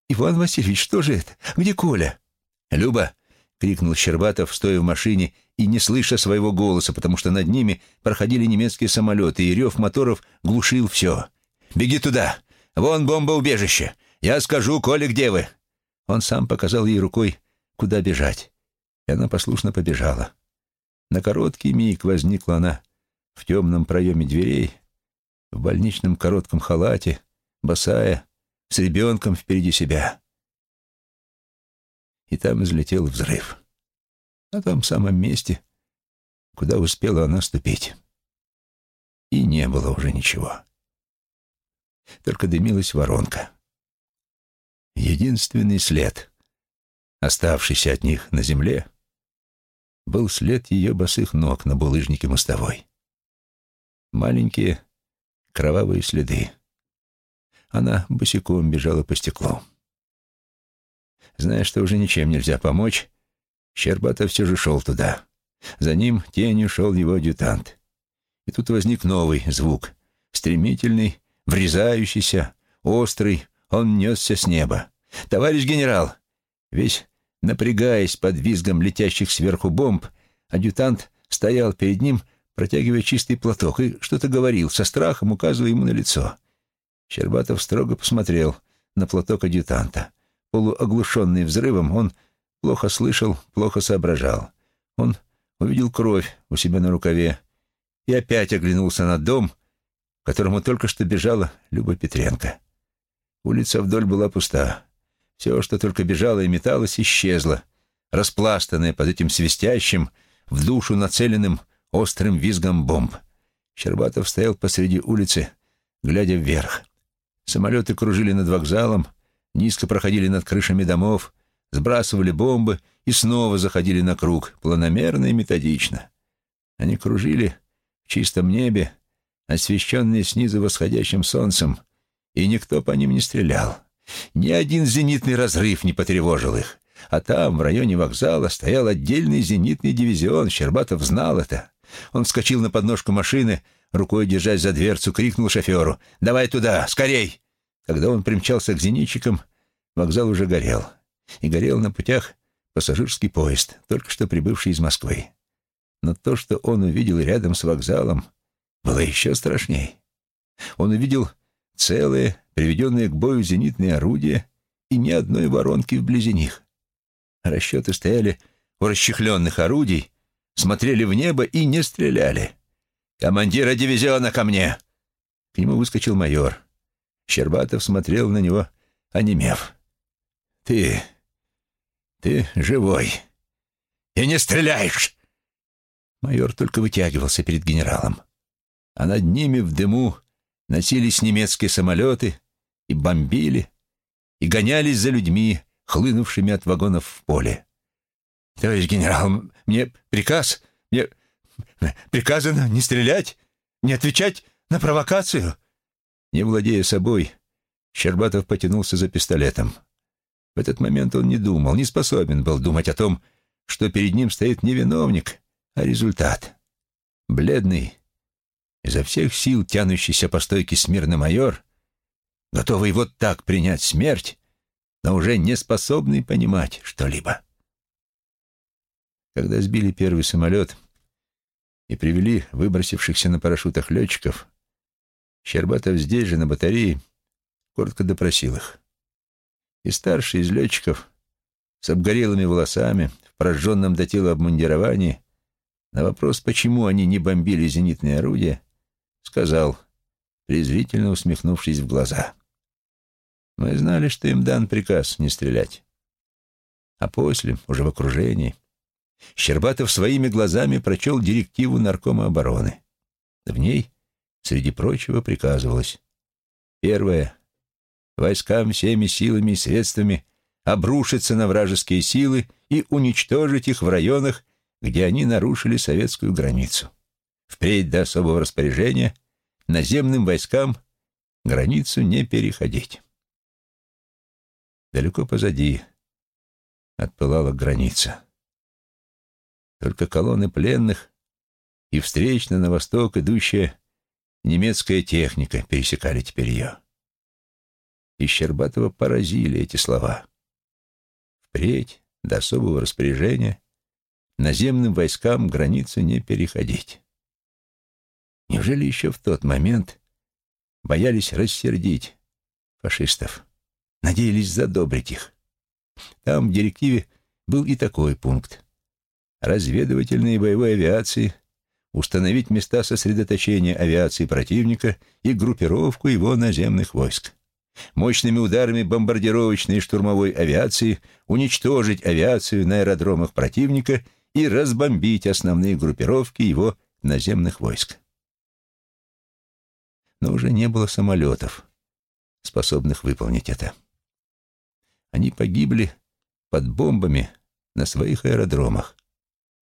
Иван Васильевич, что же это? Где Коля? Люба, крикнул Щербатов, стоя в машине и не слыша своего голоса, потому что над ними проходили немецкие самолеты, и рев моторов глушил все. «Беги туда! Вон бомбоубежище! Я скажу, Коля, где вы!» Он сам показал ей рукой, куда бежать, и она послушно побежала. На короткий миг возникла она в темном проеме дверей, в больничном коротком халате, босая, с ребенком впереди себя. И там излетел взрыв. На том самом месте, куда успела она ступить. И не было уже ничего. Только дымилась воронка. Единственный след, оставшийся от них на земле, был след ее босых ног на булыжнике мостовой. Маленькие кровавые следы. Она босиком бежала по стеклу. Зная, что уже ничем нельзя помочь, Щербатов все же шел туда. За ним тенью шел его адъютант. И тут возник новый звук, стремительный, врезающийся, острый, он несся с неба. «Товарищ генерал!» Весь напрягаясь под визгом летящих сверху бомб, адъютант стоял перед ним, протягивая чистый платок, и что-то говорил, со страхом указывая ему на лицо. Щербатов строго посмотрел на платок адъютанта. Полуоглушенный взрывом, он плохо слышал, плохо соображал. Он увидел кровь у себя на рукаве и опять оглянулся на дом, к которому только что бежала Люба Петренко. Улица вдоль была пуста. Все, что только бежало и металось, исчезло, распластанное под этим свистящим, в душу нацеленным острым визгом бомб. Щербатов стоял посреди улицы, глядя вверх. Самолеты кружили над вокзалом, низко проходили над крышами домов, сбрасывали бомбы и снова заходили на круг, планомерно и методично. Они кружили в чистом небе, освещенные снизу восходящим солнцем, и никто по ним не стрелял. Ни один зенитный разрыв не потревожил их. А там, в районе вокзала, стоял отдельный зенитный дивизион. Щербатов знал это. Он вскочил на подножку машины, рукой держась за дверцу, крикнул шоферу «Давай туда, скорей!» Когда он примчался к зенитчикам, вокзал уже горел. И горел на путях пассажирский поезд, только что прибывший из Москвы. Но то, что он увидел рядом с вокзалом, было еще страшней. Он увидел целые, приведенные к бою зенитные орудия и ни одной воронки вблизи них. Расчеты стояли у расчехленных орудий, смотрели в небо и не стреляли. «Командира дивизиона ко мне!» К нему выскочил майор. Щербатов смотрел на него, онемев. «Ты... ты живой. И не стреляешь!» Майор только вытягивался перед генералом. А над ними в дыму носились немецкие самолеты и бомбили, и гонялись за людьми, хлынувшими от вагонов в поле. «Товарищ генерал, мне приказ, мне приказано не стрелять, не отвечать на провокацию». Не владея собой, Щербатов потянулся за пистолетом. В этот момент он не думал, не способен был думать о том, что перед ним стоит не виновник, а результат. Бледный, изо всех сил тянущийся по стойке смирно майор, готовый вот так принять смерть, но уже не способный понимать что-либо. Когда сбили первый самолет и привели выбросившихся на парашютах летчиков, Щербатов здесь же, на батарее, коротко допросил их. И старший из летчиков, с обгорелыми волосами, в прожженном до тела обмундировании, на вопрос, почему они не бомбили зенитные орудия, сказал, презрительно усмехнувшись в глаза. Мы знали, что им дан приказ не стрелять. А после, уже в окружении, Щербатов своими глазами прочел директиву наркома обороны. В ней, среди прочего, приказывалось. Первое. Войскам всеми силами и средствами обрушиться на вражеские силы и уничтожить их в районах, где они нарушили советскую границу. Впредь до особого распоряжения наземным войскам границу не переходить. Далеко позади отпылала граница. Только колонны пленных и встречно на восток идущая немецкая техника пересекали теперь ее. И Щербатова поразили эти слова. Впредь, до особого распоряжения, наземным войскам границу не переходить. Неужели еще в тот момент боялись рассердить фашистов, надеялись задобрить их? Там в директиве был и такой пункт. Разведывательной боевой авиации установить места сосредоточения авиации противника и группировку его наземных войск. Мощными ударами бомбардировочной и штурмовой авиации уничтожить авиацию на аэродромах противника и разбомбить основные группировки его наземных войск. Но уже не было самолетов, способных выполнить это. Они погибли под бомбами на своих аэродромах,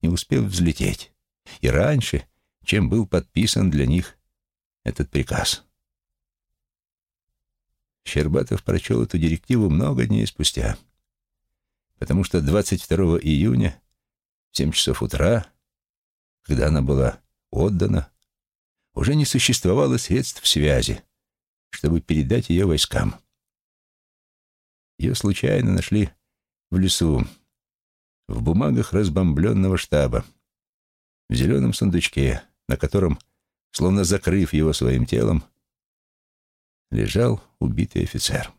не успев взлететь, и раньше, чем был подписан для них этот приказ. Щербатов прочел эту директиву много дней спустя, потому что 22 июня в 7 часов утра, когда она была отдана, уже не существовало средств связи, чтобы передать ее войскам. Ее случайно нашли в лесу, в бумагах разбомбленного штаба, в зеленом сундучке, на котором, словно закрыв его своим телом, лежал убитый офицер.